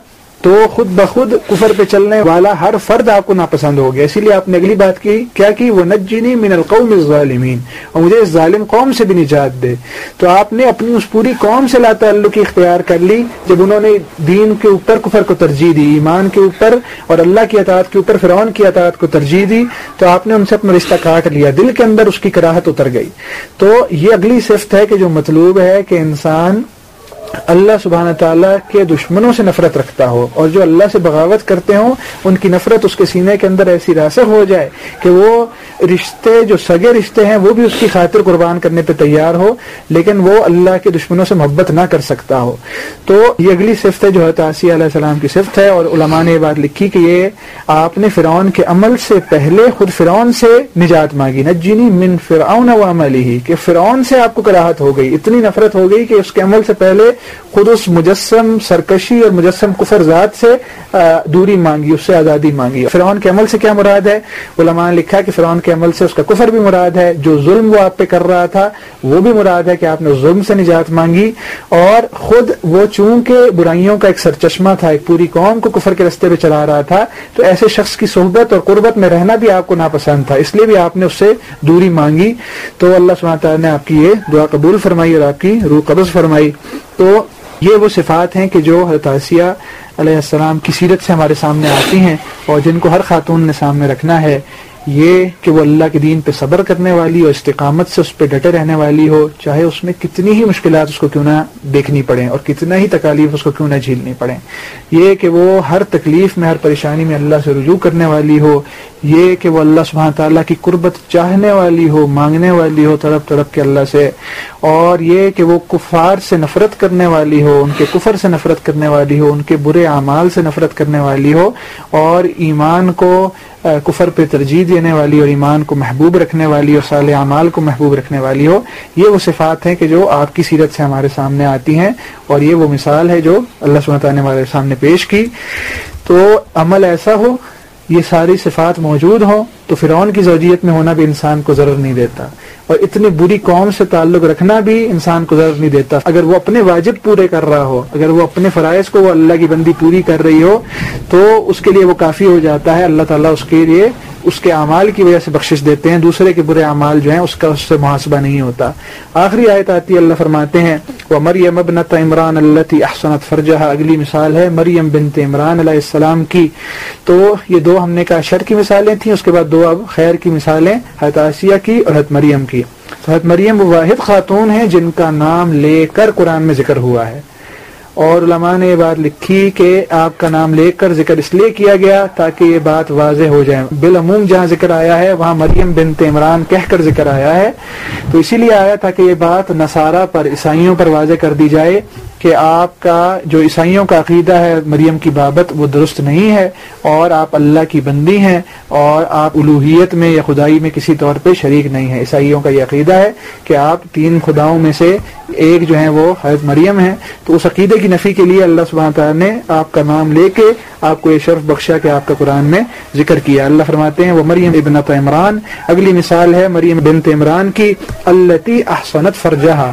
تو خود بخود کفر پہ چلنے والا ہر فرد آپ کو ناپسند ہو گیا۔ اسی لیے آپ نے اگلی بات کی، کیا کی وہ نجینی من القوم الظالمین اور مجھے اس ظالم قوم سے بھی نجات دے۔ تو آپ نے اپنی اس پوری قوم سے لا تعلق اختیار کر لی، جب انہوں نے دین کے اوپر کفر کو ترجیح دی، ایمان کے اوپر اور اللہ کی اطاعت کے اوپر، فرعون کی اطاعت کو ترجیح دی، تو آپ نے ان سے اپنا رشتہ کاٹ لیا۔ دل کے اندر اس کی کراہت اتر گئی۔ تو یہ اگلی صفت ہے کہ جو مطلوب ہے کہ انسان اللہ سبحانہ تعالیٰ کے دشمنوں سے نفرت رکھتا ہو اور جو اللہ سے بغاوت کرتے ہوں، ان کی نفرت اس کے سینے کے اندر ایسی راسخ ہو جائے کہ وہ رشتے، جو سگے رشتے ہیں، وہ بھی اس کی خاطر قربان کرنے پہ تیار ہو، لیکن وہ اللہ کے دشمنوں سے محبت نہ کر سکتا ہو۔ تو یہ اگلی صفت ہے جو حتاثی علیہ السلام کی صفت ہے اور علماء نے یہ بات لکھی کہ یہ آپ نے فرعون کے عمل سے پہلے خود فرعون سے نجات مانگی۔ نجینی من فرعون و عملی ہی کہ فرعون سے آپ کو کراہت ہو گئی، اتنی نفرت ہو گئی کہ اس کے عمل سے پہلے خود اس مجسم سرکشی اور مجسم کفر ذات سے دوری مانگی، اس سے آزادی مانگی۔ فرعون کے عمل سے کیا مراد ہے؟ علماء نے لکھا کہ فرعون کے عمل سے اس کا کفر بھی مراد ہے۔ جو ظلم وہ آپ پہ کر رہا تھا، وہ بھی مراد ہے کہ آپ نے ظلم سے نجات مانگی۔ اور خود وہ چونکہ برائیوں کا ایک سرچشمہ تھا، ایک پوری قوم کو کفر کے رستے پہ چلا رہا تھا، تو ایسے شخص کی صحبت اور قربت میں رہنا بھی آپ کو ناپسند تھا۔ اس لیے بھی آپ نے اس سے دوری مانگی۔ تو اللہ سبحانہ تعالیٰ نے آپ کی یہ دعا قبول فرمائی اور آپ کی روح قبض فرمائی۔ تو یہ وہ صفات ہیں کہ جو حضرت آسیہ علیہ السلام کی سیرت سے ہمارے سامنے آتی ہیں اور جن کو ہر خاتون نے سامنے رکھنا ہے۔ یہ کہ وہ اللہ کے دین پہ صبر کرنے والی اور استقامت سے اس پہ ڈٹے رہنے والی ہو، چاہے اس میں کتنی ہی مشکلات اس کو کیوں نہ دیکھنی پڑیں اور کتنا ہی تکالیف اس کو کیوں نہ جھیلنی پڑیں۔ یہ کہ وہ ہر تکلیف میں، ہر پریشانی میں اللہ سے رجوع کرنے والی ہو، یہ کہ وہ اللہ سبحانہ تعالیٰ کی قربت چاہنے والی ہو، مانگنے والی ہو، تڑپ تڑپ کے اللہ سے۔ اور یہ کہ وہ کفار سے نفرت کرنے والی ہو، ان کے کفر سے نفرت کرنے والی ہو، ان کے برے اعمال سے نفرت کرنے والی ہو، اور ایمان کو کفر پہ ترجیح دینے والی اور ایمان کو محبوب رکھنے والی اور صالح اعمال کو محبوب رکھنے والی ہو، یہ وہ صفات ہیں کہ جو آپ کی سیرت سے ہمارے سامنے آتی ہیں اور یہ وہ مثال ہے جو اللہ سبحانہ تعالیٰ نے ہمارے سامنے پیش کی۔ تو عمل ایسا ہو، یہ ساری صفات موجود ہوں تو فرعون کی زوجیت میں ہونا بھی انسان کو ضرور نہیں دیتا۔ اور اتنی بری قوم سے تعلق رکھنا بھی انسان کو ضرور نہیں دیتا۔ اگر وہ اپنے واجب پورے کر رہا ہو، اگر وہ اپنے فرائض کو وہ اللہ کی بندی پوری کر رہی ہو، تو اس کے لیے وہ کافی ہو جاتا ہے۔ اللہ تعالیٰ اس کے لیے اس کے اعمال کی وجہ سے بخشش دیتے ہیں۔ دوسرے کے برے اعمال جو ہیں، اس کا اس سے محاسبہ نہیں ہوتا۔ آخری آیت آتی ہے، اللہ فرماتے ہیں مریم ابنت عمران اللہ احسنت فرجہ اگلی مثال ہے مریم بنت عمران علیہ السلام کی۔ تو یہ دو ہم نے کہا شر کی مثالیں تھیں، اس کے بعد دو اب خیر کی مثالیں، حضرت آسیہ کی اور حضرت مریم کی۔ تو حضرت مریم وہ واحد خاتون ہیں جن کا نام لے کر قرآن میں ذکر ہوا ہے۔ اور علماء نے یہ بات لکھی کہ آپ کا نام لے کر ذکر اس لیے کیا گیا تاکہ یہ بات واضح ہو جائے۔ بالعموم جہاں ذکر آیا ہے، وہاں مریم بنت عمران کہہ کر ذکر آیا ہے۔ تو اسی لیے آیا تھا کہ یہ بات نصارہ پر، عیسائیوں پر واضح کر دی جائے کہ آپ کا جو عیسائیوں کا عقیدہ ہے مریم کی بابت، وہ درست نہیں ہے اور آپ اللہ کی بندی ہیں اور آپ الوحیت میں یا خدائی میں کسی طور پہ شریک نہیں ہیں۔ عیسائیوں کا یہ عقیدہ ہے کہ آپ تین خداؤں میں سے ایک جو ہیں وہ حضرت مریم ہیں، تو اس عقیدے کی نفی کے لیے اللہ سبحانہ تعالیٰ نے آپ کا نام لے کے آپ کو یہ شرف بخشا کہ آپ کا قرآن میں ذکر کیا۔ اللہ فرماتے ہیں، وہ مریم ابنت عمران۔ اگلی مثال ہے مریم بنت عمران کی التی احسنت فرجہ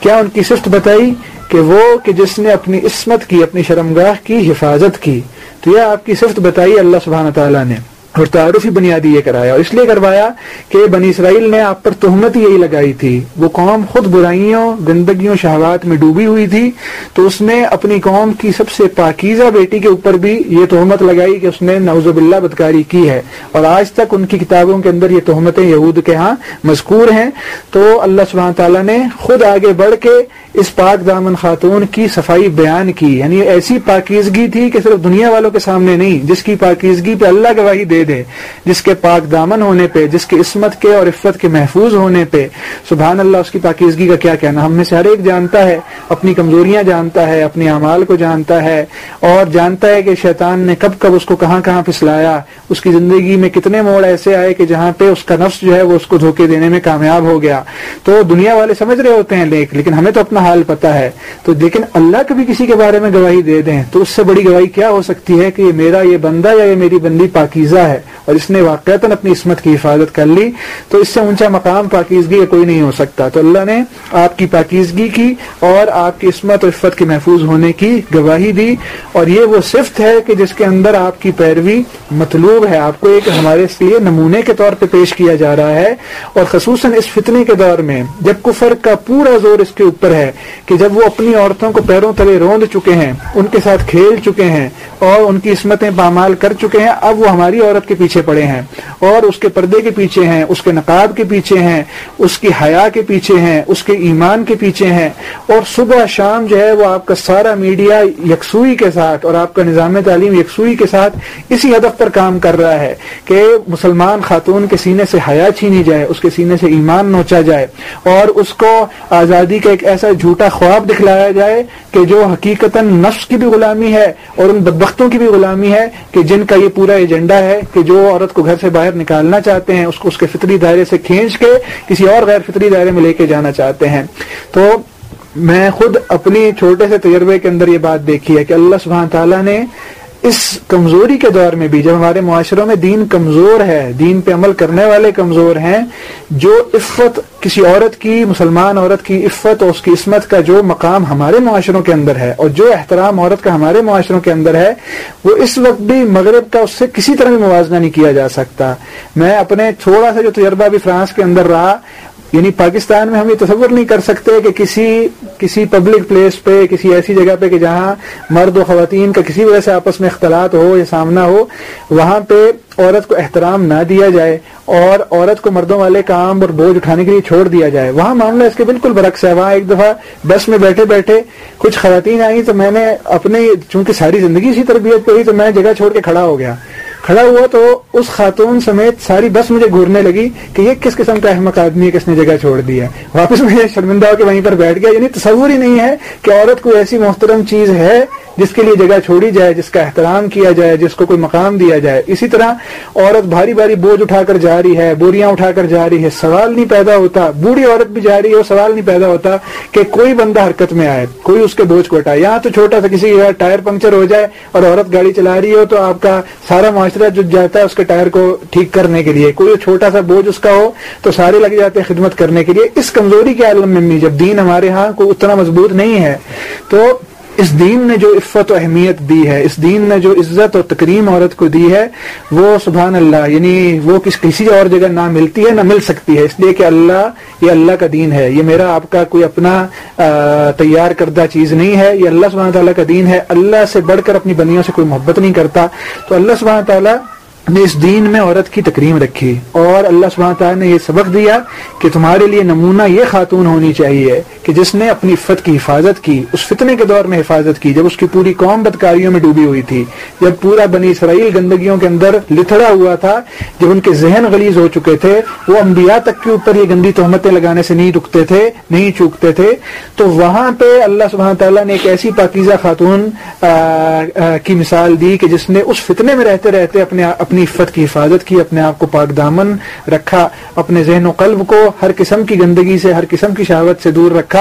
کیا ان کی صفت بتائی کہ وہ کہ جس نے اپنی عصمت کی، اپنی شرمگاہ کی، حفاظت کی؟ تو یہ آپ کی صفت بتائی اللہ سبحانہ تعالیٰ نے۔ اور تعارفی بنیادی یہ کرایا۔ اور اس لیے کروایا کہ بنی اسرائیل نے آپ پر تہمت یہی لگائی تھی۔ وہ قوم خود برائیوں، گندگیوں، شہوات میں ڈوبی ہوئی تھی۔ تو اس نے اپنی قوم کی سب سے پاکیزہ بیٹی کے اوپر بھی یہ تہمت لگائی کہ اس نے نوز باللہ بدکاری کی ہے۔ اور آج تک ان کی کتابوں کے اندر یہ تہمتیں یہود کے ہاں مذکور ہیں۔ تو اللہ سبحانہ تعالیٰ نے خود آگے بڑھ کے اس پاک دامن خاتون کی صفائی بیان کی۔ یعنی ایسی پاکیزگی تھی کہ صرف دنیا والوں کے سامنے نہیں، جس کی پاکیزگی پہ اللہ گواہی دے دے، جس کے پاک دامن ہونے پہ، جس کی عصمت کے اور عفت کے محفوظ ہونے پہ۔ سبحان اللہ، اس کی پاکیزگی کا کیا کہنا؟ ہم میں سے ہر ایک جانتا ہے، اپنی کمزوریاں جانتا ہے اپنی اعمال کو جانتا ہے، اور جانتا ہے کہ شیطان نے کب کب اس کو کہاں کہاں پھسلایا۔ اس کی زندگی میں کتنے موڑ ایسے آئے کہ جہاں پہ اس کا نفس جو ہے وہ اس کو دھوکے دینے میں کامیاب ہو گیا۔ تو دنیا والے سمجھ رہے ہوتے ہیں لیک لیکن ہمیں تو اپنا حال پتا ہے۔ تو لیکن اللہ کبھی کسی کے بارے میں گواہی دے دیں، تو اس سے بڑی گواہی کیا ہو سکتی ہے کہ یہ میرا یہ بندہ یا یہ میری بندی پاکیزہ ہے؟ اور اس نے واقعات اپنی عصمت کی حفاظت کر لی، تو اس سے اونچا مقام پاکیزگی کوئی نہیں ہو سکتا۔ تو اللہ نے آپ کی پاکیزگی کی اور آپ کی عصمت اور عفت کے محفوظ ہونے کی گواہی دی۔ اور یہ وہ صفت ہے کہ جس کے اندر آپ کی پیروی مطلوب ہے۔ آپ کو ایک ہمارے لیے نمونے کے طور پہ پیش کیا جا رہا ہے۔ اور خصوصاً اس فتنے کے دور میں جب کفر کا پورا زور اس کے اوپر ہے کہ جب وہ اپنی عورتوں کو پیروں تلے روند چکے ہیں، ان کے ساتھ کھیل چکے ہیں اور ان کی عصمتیں پامال کر چکے ہیں، اب وہ ہماری عورت کے پیچھے پڑے ہیں اور اس کے پردے کے پیچھے ہیں، اس کے نقاب کے پیچھے ہیں، اس کی حیا کے پیچھے ہیں، اس کے ایمان کے پیچھے ہیں۔ اور صبح شام جو ہے وہ آپ کا سارا میڈیا یکسوئی کے ساتھ اور آپ کا نظام تعلیم یکسوئی کے ساتھ اسی ہدف پر کام کر رہا ہے کہ مسلمان خاتون کے سینے سے حیا چھینی جائے، اس کے سینے سے ایمان نوچا جائے اور اس کو آزادی کا ایک ایسا جھوٹا خواب دکھلایا جائے کہ جو حقیقت نفس کی بھی غلامی ہے اور ان بدبختوں کی بھی غلامی ہے کہ جن کا یہ پورا ایجنڈا ہے کہ جو عورت کو گھر سے باہر نکالنا چاہتے ہیں، اس کو اس کے فطری دائرے سے کھینچ کے کسی اور غیر فطری دائرے میں لے کے جانا چاہتے ہیں۔ تو میں خود اپنی چھوٹے سے تجربے کے اندر یہ بات دیکھی ہے کہ اللہ سبحانہ تعالیٰ نے اس کمزوری کے دور میں بھی، جب ہمارے معاشروں میں دین کمزور ہے، دین پہ عمل کرنے والے کمزور ہیں، جو عفت کسی عورت کی، مسلمان عورت کی عفت اور اس کی عصمت کا جو مقام ہمارے معاشروں کے اندر ہے اور جو احترام عورت کا ہمارے معاشروں کے اندر ہے، وہ اس وقت بھی مغرب کا اس سے کسی طرح بھی موازنہ نہیں کیا جا سکتا۔ میں اپنے تھوڑا سا جو تجربہ بھی فرانس کے اندر رہا یعنی پاکستان میں ہم یہ تصور نہیں کر سکتے کہ کسی کسی پبلک پلیس پہ، کسی ایسی جگہ پہ کہ جہاں مرد و خواتین کا کسی وجہ سے آپس میں اختلاط ہو یا سامنا ہو، وہاں پہ عورت کو احترام نہ دیا جائے اور عورت کو مردوں والے کام اور بوجھ اٹھانے کے لیے چھوڑ دیا جائے۔ وہاں معاملہ اس کے بالکل برعکس ہے۔ وہاں ایک دفعہ بس میں بیٹھے بیٹھے کچھ خواتین آئی تو میں نے اپنے چونکہ ساری زندگی اسی تربیت پہ ہوئی، تو میں جگہ چھوڑ کے کھڑا ہو گیا۔ کھڑا ہوا تو اس خاتون سمیت ساری بس مجھے گھورنے لگی کہ یہ کس قسم کا احمد آدمی ہے کس نے جگہ چھوڑ دیا واپس مجھے شرمندہ ہو کے وہیں پر بیٹھ گیا۔ یعنی تصور ہی نہیں ہے کہ عورت کو ایسی محترم چیز ہے جس کے لیے جگہ چھوڑی جائے، جس کا احترام کیا جائے، جس کو کوئی مقام دیا جائے۔ اسی طرح عورت بھاری بھاری بوجھ اٹھا کر جا رہی ہے، بوریاں اٹھا کر جا رہی ہے، سوال نہیں پیدا ہوتا۔ بوڑھی عورت بھی جا رہی ہے سوال نہیں پیدا ہوتا کہ کوئی بندہ حرکت میں آئے، کوئی اس کے بوجھ کو ہٹائے۔ یہاں تو چھوٹا سا کسی ٹائر پنکچر ہو جائے اور عورت گاڑی چلا رہی ہو تو آپ کا سارا معاشرہ جو جاتا ہے اس کے ٹائر کو ٹھیک کرنے کے لیے۔ کوئی چھوٹا سا بوجھ اس کا ہو تو سارے لگ جاتے ہیں خدمت کرنے کے لیے۔ اس کمزوری کے عالم میں جب دین ہمارے ہاں کوئی اتنا مضبوط نہیں ہے تو اس دین نے جو عفت و اہمیت دی ہے، اس دین نے جو عزت اور تکریم عورت کو دی ہے، وہ سبحان اللہ یعنی وہ کس کسی اور جگہ نہ ملتی ہے، نہ مل سکتی ہے۔ اس لیے کہ اللہ، یہ اللہ کا دین ہے۔ یہ میرا آپ کا کوئی اپنا تیار کردہ چیز نہیں ہے۔ یہ اللہ سبحانہ تعالیٰ کا دین ہے۔ اللہ سے بڑھ کر اپنی بنیوں سے کوئی محبت نہیں کرتا۔ تو اللہ سبحانہ تعالیٰ نے اس دین میں عورت کی تکریم رکھی۔ اور اللہ سبحانہ تعالیٰ نے یہ سبق دیا کہ تمہارے لیے نمونہ یہ خاتون ہونی چاہیے۔ کہ جس نے اپنی عفت کی حفاظت کی، اس فتنے کے دور میں حفاظت کی، جب اس کی پوری قوم بدکاریوں میں ڈوبی ہوئی تھی، جب پورا بنی اسرائیل گندگیوں کے اندر لتڑا ہوا تھا، جب ان کے ذہن غلیظ ہو چکے تھے، وہ انبیاء تک کے اوپر یہ گندی تہمتیں لگانے سے نہیں رکتے تھے، نہیں چوکتے تھے، تو وہاں پہ اللہ سبحانہ تعالیٰ نے ایک ایسی پاکیزہ خاتون کی مثال دی کہ جس نے اس فتنے میں رہتے رہتے اپنے اپنی عفت کی حفاظت کی، اپنے آپ کو پاک دامن رکھا، اپنے ذہن و قلب کو ہر قسم کی گندگی سے، ہر قسم کی شہوت سے دور رکھا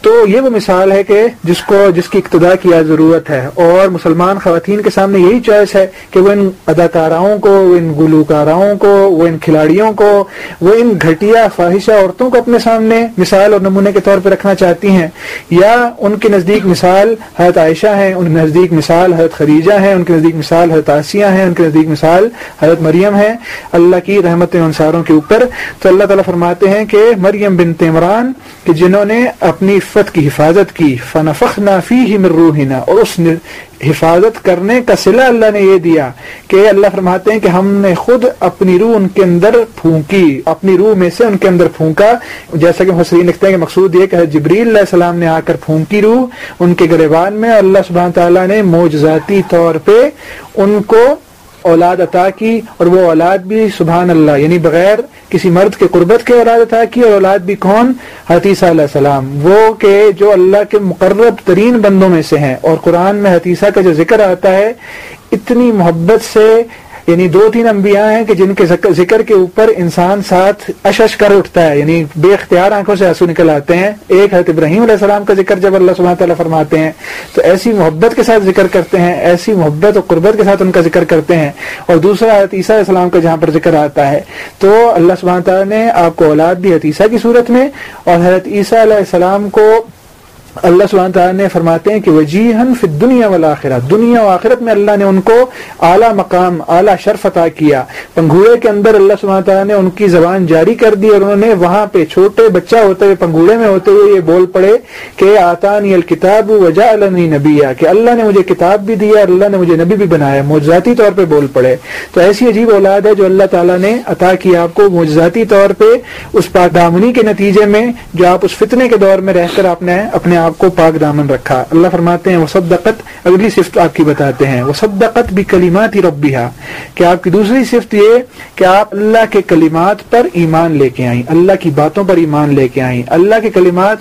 تو یہ وہ مثال ہے کہ جس کو جس کی اقتدا کی ضرورت ہے۔ اور مسلمان خواتین کے سامنے یہی چوائس ہے کہ وہ ان اداکاراؤں کو ان گلوکاراؤں کو، وہ ان کھلاڑیوں کو، وہ ان گھٹیا فواہشہ عورتوں کو اپنے سامنے مثال اور نمونے کے طور پہ رکھنا چاہتی ہیں۔ یا ان کے نزدیک مثال حضرت عائشہ ہیں، ان کے نزدیک مثال حضرت خریجہ ہیں، ان کے نزدیک مثال حضرت آسیہ ہیں، ان کے نزدیک مثال حضرت مریم ہے اللہ کی رحمت انصاروں کے اوپر۔ تو اللہ تعالیٰ فرماتے ہیں کہ مریم بن تیمران کہ جنہوں نے اپنی عفت کی حفاظت کی۔ فنفخ نافی ہی مروحنا اور اس حفاظت کرنے کا صلہ اللہ نے یہ دیا کہ اللہ فرماتے ہیں کہ ہم نے خود اپنی روح ان کے اندر پھونکی۔ اپنی روح میں سے ان کے اندر پھونکا۔ جیسا کہ حسین لکھتے ہیں کہ مقصود یہ کہ جبریل علیہ السلام نے آ کر پھونکی روح ان کے گریبان میں۔ اللہ سبحانہ تعالیٰ نے موجزاتی طور پہ ان کو اولاد عطا کی اور وہ اولاد بھی سبحان اللہ یعنی بغیر کسی مرد کے قربت کے اولاد عطا کی اور اولاد بھی کون؟ حتیثہ علیہ السلام۔ وہ کہ جو اللہ کے مقرب ترین بندوں میں سے ہیں۔ اور قرآن میں حتیثہ کا جو ذکر آتا ہے، اتنی محبت سے یعنی دو تین انبیاء ہیں کہ جن کے ذکر کے اوپر انسان ساتھ اشش کر اٹھتا ہے یعنی بے اختیار آنکھوں سے آنسو نکل آتے ہیں۔ ایک حضرت ابراہیم علیہ السلام کا ذکر جب اللہ سبحانہ تعالیٰ فرماتے ہیں، تو ایسی محبت کے ساتھ ذکر کرتے ہیں، ایسی محبت اور قربت کے ساتھ ان کا ذکر کرتے ہیں۔ اور دوسرا حضرت عیسیٰ علیہ السلام کا جہاں پر ذکر آتا ہے، تو اللہ سبحانہ تعالیٰ نے آپ کو اولاد بھی حتیثہ کی صورت میں، اور حضرت عیسیٰ علیہ السلام کو اللہ سبحانہ تعالیٰ نے فرماتے ہیں کہ وجیحن فی دنیا والا دنیا و آخرت میں اللہ نے ان کو اعلیٰ مقام، اعلیٰ شرف عطا کیا۔ پنگوڑے کے اندر اللہ سبحانہ تعالیٰ نے ان کی زبان جاری کر دی اور انہوں نے وہاں پہ چھوٹے بچہ ہوتے ہوئے، پنگوڑے میں ہوتے ہوئے یہ بول پڑے کہ آتانی الکتاب وجا علنی نبی کہ اللہ نے مجھے کتاب بھی دیا اور اللہ نے مجھے نبی بھی بنایا موجزاتی طور پہ بول پڑے۔ تو ایسی عجیب اولاد ہے جو اللہ تعالیٰ نے عطا کیا آپ کو موجزاتی طور پہ، اس پاکدامنی کے نتیجے میں، جو آپ اس فتنے کے دور میں رہ کر آپ نے اپنے آپ آپ کو پاک دامن رکھا۔ اللہ فرماتے ہیں وہ اگلی صفت آپ کی بتاتے ہیں۔ وہ صدقت بھی کلیمات ہی ربیہ کہ آپ کی دوسری صفت یہ کہ آپ اللہ کے کلمات پر ایمان لے کے آئیں۔ اللہ کی باتوں پر ایمان لے کے آئیں۔ اللہ کے کلمات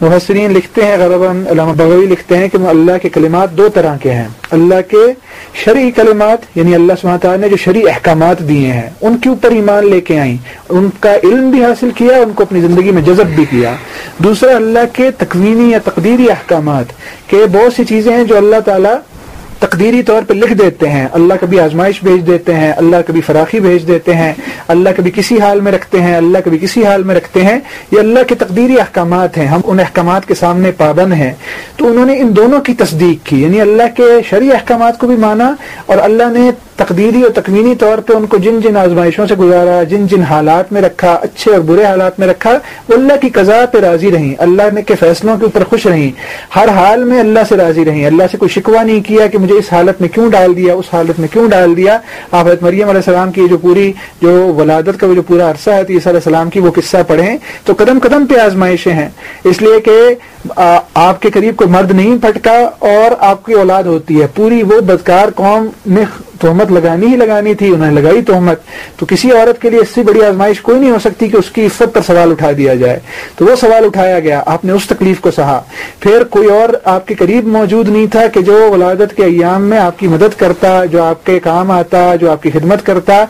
محسرین لکھتے ہیں غرباً، علامہ بغوی لکھتے ہیں کہ اللہ کے کلمات دو طرح کے ہیں۔ اللہ کے شرعی کلمات یعنی اللہ سبحانہ تعالیٰ نے جو شرعی احکامات دیے ہیں، ان کے اوپر ایمان لے کے آئیں۔ ان کا علم بھی حاصل کیا، ان کو اپنی زندگی میں جذب بھی کیا۔ دوسرا، اللہ کے تکوینی یا تقدیری احکامات، کہ بہت سی چیزیں ہیں جو اللہ تعالیٰ تقدیری طور پہ لکھ دیتے ہیں۔ اللہ کبھی آزمائش بھیج دیتے ہیں، اللہ کبھی فراخی بھیج دیتے ہیں، اللہ کبھی کسی حال میں رکھتے ہیں، اللہ کبھی کسی حال میں رکھتے ہیں۔ یہ اللہ کے تقدیری احکامات ہیں، ہم ان احکامات کے سامنے پابند ہیں۔ تو انہوں نے ان دونوں کی تصدیق کی یعنی اللہ کے شرعی احکامات کو بھی مانا اور اللہ نے تقدیری اور تکوینی طور پہ ان کو جن جن آزمائشوں سے گزارا، جن جن حالات میں رکھا، اچھے اور برے حالات میں رکھا، وہ اللہ کی قضا پہ راضی رہیں۔ اللہ نے کے فیصلوں کے اوپر خوش رہیں۔ ہر حال میں اللہ سے راضی رہیں۔ اللہ سے کوئی شکوہ نہیں کیا کہ مجھے اس حالت میں کیوں ڈال دیا، اس حالت میں کیوں ڈال دیا؟ آپ حضرت مریم علیہ السلام کی جو پوری جو ولادت کا جو پورا عرصہ ہے، عیسیٰ علیہ السلام کی وہ قصہ پڑھیں تو قدم قدم پہ آزمائشیں ہیں۔ اس لیے کہ آپ کے قریب کوئی مرد نہیں پھٹکا اور آپ کی اولاد ہوتی ہے۔ پوری وہ بدکار قوم نے تہمت لگانی ہی لگانی تھی، انہوں نے لگائی تہمت۔ تو کسی عورت کے لیے اس سے بڑی آزمائش کوئی نہیں ہو سکتی کہ اس کی عفت پر سوال اٹھا دیا جائے۔ تو وہ سوال اٹھایا گیا، آپ نے اس تکلیف کو سہا۔ پھر کوئی اور آپ کے قریب موجود نہیں تھا کہ جو ولادت کے ایام میں آپ کی مدد کرتا، جو آپ کے کام آتا، جو آپ کی خدمت کرتا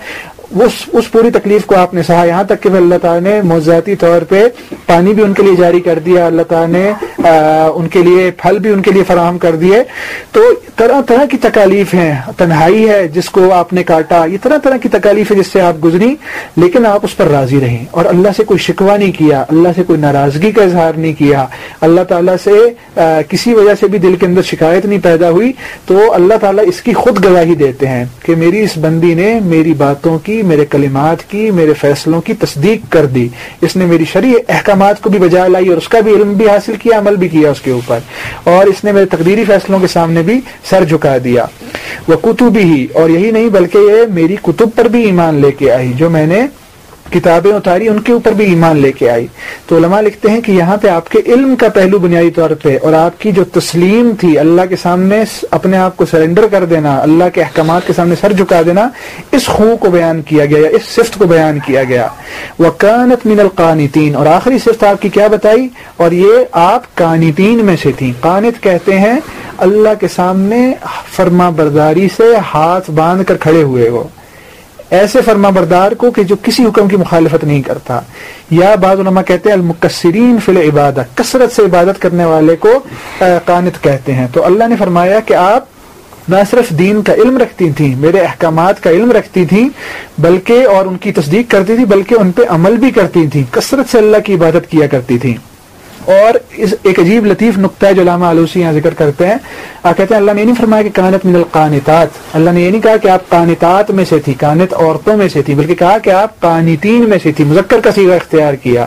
اس اس پوری تکلیف کو آپ نے سہا۔ یہاں تک کہ اللہ تعالیٰ نے موضاتی طور پہ پانی بھی ان کے لیے جاری کر دیا، اللہ تعالیٰ نے ان کے لیے پھل بھی ان کے لیے فراہم کر دیے۔ تو طرح طرح کی تکالیف ہیں، تنہائی ہے، جس کو آپ نے کاٹا، یہ طرح طرح کی تکالیف ہے جس سے آپ گزری لیکن آپ اس پر راضی رہیں۔ اور اللہ سے کوئی شکوہ نہیں کیا، اللہ سے کوئی ناراضگی کا اظہار نہیں کیا۔ اللہ تعالیٰ سے کسی وجہ سے بھی دل کے اندر شکایت نہیں پیدا ہوئی۔ تو اللہ تعالیٰ اس کی خود گواہی دیتے ہیں کہ میری اس بندی نے میری باتوں کی میرے کلمات کی، میرے فیصلوں کی تصدیق کر دی۔ اس نے میری شرع احکامات کو بھی بجا لائی اور اس کا بھی علم بھی حاصل کیا، عمل بھی کیا اس کے اوپر۔ اور اس نے میرے تقدیری فیصلوں کے سامنے بھی سر جھکا دیا۔ وہ کتب ہی اور یہی نہیں بلکہ یہ میری کتب پر بھی ایمان لے کے آئی، جو میں نے کتابیں اتاری، ان کے اوپر بھی ایمان لے کے آئی۔ تو علماء لکھتے ہیں کہ یہاں پہ آپ کے علم کا پہلو بنیادی طور پہ اور آپ کی جو تسلیم تھی، اللہ کے سامنے اپنے آپ کو سرنڈر کر دینا، اللہ کے احکامات کے سامنے سر جھکا دینا، اس خو کو بیان کیا گیا یا اس صفت کو بیان کیا گیا۔ وہ کانت من القانتین اور آخری صفت آپ کی کیا بتائی؟ اور یہ آپ کانتین میں سے تھیں۔ قانت کہتے ہیں اللہ کے سامنے فرما برداری سے ہاتھ باندھ کر کھڑے ہوئے وہ ایسے فرما بردار کو کہ جو کسی حکم کی مخالفت نہیں کرتا۔ یا بعض علماء کہتے ہیں المکسرین فی العبادت کثرت سے عبادت کرنے والے کو قانت کہتے ہیں۔ تو اللہ نے فرمایا کہ آپ نہ صرف دین کا علم رکھتی تھیں میرے احکامات کا علم رکھتی تھیں بلکہ اور ان کی تصدیق کرتی تھی، بلکہ ان پہ عمل بھی کرتی تھیں کثرت سے اللہ کی عبادت کیا کرتی تھیں اور اس ایک عجیب لطیف نقطہ ہے جو علامہ آلوسی یہاں ذکر کرتے ہیں۔ آپ کہتے ہیں اللہ نے یہ نہیں فرمایا کہ کانت من القانتات۔ اللہ نے یہ نہیں کہا کہ آپ قانتات میں سے تھی کانت عورتوں میں سے تھی، بلکہ کہا کہ آپ قانتین میں سے تھی، مذکر کا سیگا اختیار کیا۔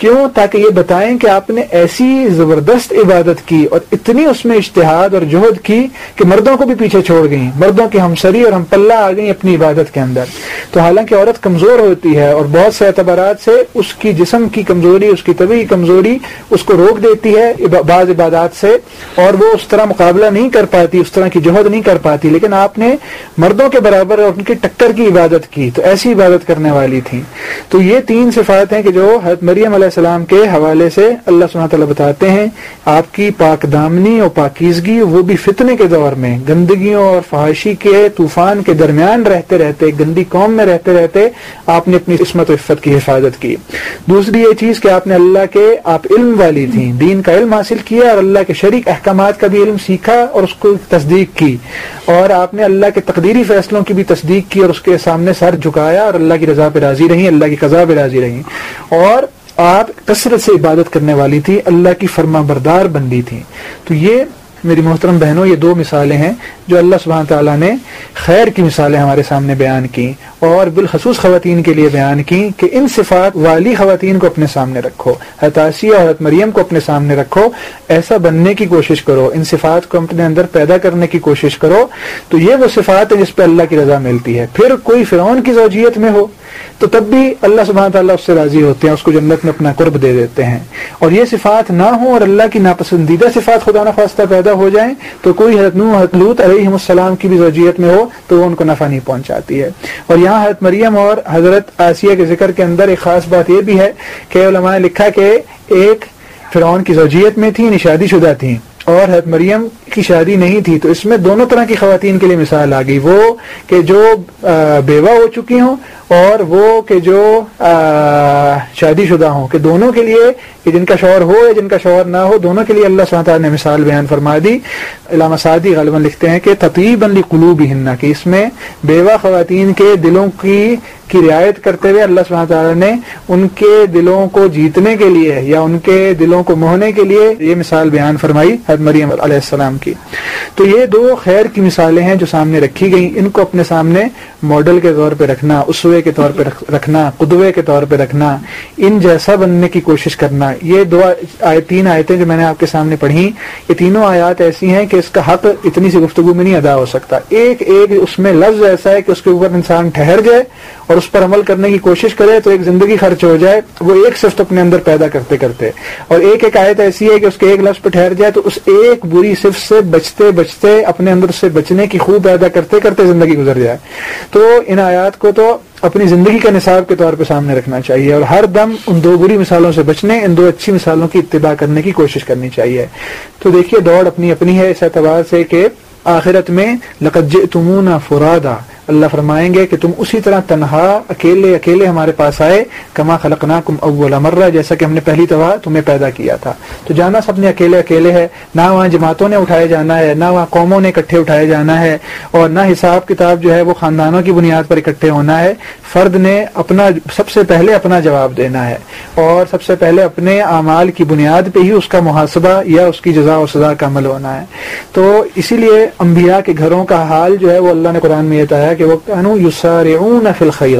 کیوں تاکہ یہ بتائیں کہ آپ نے ایسی زبردست عبادت کی اور اتنی اس میں اشتہاد اور جہد کی کہ مردوں کو بھی پیچھے چھوڑ گئیں، مردوں کی ہمسری اور ہم پلہ آ گئیں اپنی عبادت کے اندر۔ تو حالانکہ عورت کمزور ہوتی ہے اور بہت سے اعتبارات سے اس کی جسم کی کمزوری، اس کی طبی کمزوری اس کو روک دیتی ہے بعض عبادات سے اور وہ اس طرح مقابلہ نہیں کر پاتی، اس طرح کی جوہد نہیں کر پاتی۔ لیکن آپ نے مردوں کے برابر اور ان کی ٹکر کی عبادت کی، تو ایسی عبادت کرنے والی تھی تو یہ تین صفات ہیں کہ جو حضرت مریم علیہ السلام کے حوالے سے اللہ سبحانہ تعالیٰ بتاتے ہیں، آپ کی پاک دامنی اور پاکیزگی وہ بھی فتنے کے دور میں، گندگیوں اور فحاشی کے طوفان کے درمیان رہتے رہتے، گندی قوم میں رہتے رہتے آپ نے اپنی عصمت و عفت کی حفاظت کی۔ دوسری یہ چیز کہ آپ نے اللہ کے، آپ علم والی تھیں، دین کا علم حاصل کیا اور اللہ کے شریک احکامات کا بھی علم سیکھا اور اس کو تصدیق کی۔ اور آپ نے اللہ کے تقدیری فیصلوں کی بھی تصدیق کی اور اس کے سامنے سر جھکایا اور اللہ کی رضا پہ راضی رہی اللہ کی قضا پہ راضی رہی اور آپ کثرت سے عبادت کرنے والی تھی اللہ کی فرما بردار بندی تھی تو یہ میری محترم بہنوں، یہ دو مثالیں ہیں جو اللہ سبحانہ تعالیٰ نے خیر کی مثالیں ہمارے سامنے بیان کی اور بالخصوص خواتین کے لیے بیان کی کہ ان صفات والی خواتین کو اپنے سامنے رکھو حتاثی اور حضرت مریم کو اپنے سامنے رکھو، ایسا بننے کی کوشش کرو، ان صفات کو اپنے اندر پیدا کرنے کی کوشش کرو۔ تو یہ وہ صفات ہے جس پہ اللہ کی رضا ملتی ہے۔ پھر کوئی فرعون کی زوجیت میں ہو تو تب بھی اللہ سبحانہ تعالیٰ اس سے راضی ہوتے ہیں، اس کو جنت میں اپنا قرب دے دیتے ہیں۔ اور یہ صفات نہ ہو اور اللہ کی ناپسندیدہ صفات خدا نخواستہ پیدا ہو جائیں تو کوئی حضرت نو حضرت لوت علیہ السلام کی بھی زوجیت میں ہو تو وہ ان کو نفع نہیں پہنچاتی ہے۔ اور یہاں حضرت مریم اور حضرت آسیہ کے ذکر کے اندر ایک خاص بات یہ بھی ہے کہ علماء نے لکھا کہ ایک فرعون کی زوجیت میں تھی یعنی شادی شدہ تھیں۔ اور حضرت مریم کی شادی نہیں تھی تو اس میں دونوں طرح کی خواتین کے لیے مثال آ گئی۔ وہ کہ جو بیوہ ہو چکی ہوں اور وہ کہ جو شادی شدہ ہوں، کہ دونوں کے لیے، کہ جن کا شوہر ہو یا جن کا شوہر نہ ہو، دونوں کے لیے اللہ سبحانہ تعالیٰ نے مثال بیان فرما دی۔ علامہ سعدی غالباً لکھتے ہیں کہ تطیب علی قلوب ہننا کہ اس میں بیوہ خواتین کے دلوں کی کی رعایت کرتے ہوئے اللہ سبحانہ تعالیٰ نے ان کے دلوں کو جیتنے کے لیے یا ان کے دلوں کو موہنے کے لیے یہ مثال بیان فرمائی حد مریم علیہ السلام کی۔ تو یہ دو خیر کی مثالیں ہیں جو سامنے رکھی گئی ان کو اپنے سامنے ماڈل کے طور پہ رکھنا، اسوے کے طور پہ رکھنا، قدوے کے طور پہ رکھنا، ان جیسا بننے کی کوشش کرنا۔ یہ دو آئے تین آیتیں جو میں نے آپ کے سامنے پڑھی، یہ تینوں آیات ایسی ہیں کہ اس کا حق اتنی سی گفتگو میں نہیں ادا ہو سکتا۔ ایک ایک اس میں لفظ ایسا ہے کہ اس کے اوپر انسان ٹھہر جائے اور اس پر عمل کرنے کی کوشش کرے تو ایک زندگی خرچ ہو جائے، وہ ایک صفت اپنے اندر پیدا کرتے کرتے۔ اور ایک ایک آیت ایسی ہے کہ اس کے ایک لفظ پہ ٹھہر جائے تو اس ایک بری صفت سے بچتے بچتے اپنے اندر سے بچنے کی خوب پیدا کرتے کرتے زندگی گزر جائے۔ تو ان آیات کو تو اپنی زندگی کا نصاب کے طور پہ سامنے رکھنا چاہیے اور ہر دم ان دو بری مثالوں سے بچنے، ان دو اچھی مثالوں کی اتباع کرنے کی کوشش کرنی چاہیے۔ تو دیکھیے دوڑ اپنی اپنی ہے اس اعتبار سے کہ آخرت میں لقج تمون فرادا۔ اللہ فرمائیں گے کہ تم اسی طرح تنہا اکیلے اکیلے ہمارے پاس آئے، کما خلقنا کم اول مرہ، جیسا کہ ہم نے پہلی دفعہ تمہیں پیدا کیا تھا۔ تو جانا سب نے اکیلے اکیلے ہے، نہ وہاں جماعتوں نے اٹھائے جانا ہے، نہ وہاں قوموں نے اکٹھے اٹھائے جانا ہے، اور نہ حساب کتاب جو ہے وہ خاندانوں کی بنیاد پر اکٹھے ہونا ہے۔ فرد نے اپنا سب سے پہلے اپنا جواب دینا ہے، اور سب سے پہلے اپنے اعمال کی بنیاد پہ ہی اس کا محاسبہ یا اس کی جزا و سزا کا عمل ہونا ہے۔ تو اسی لیے انبیاء کے گھروں کا حال جو ہے وہ اللہ نے قرآن میں یہ بتایا کہ وہ فی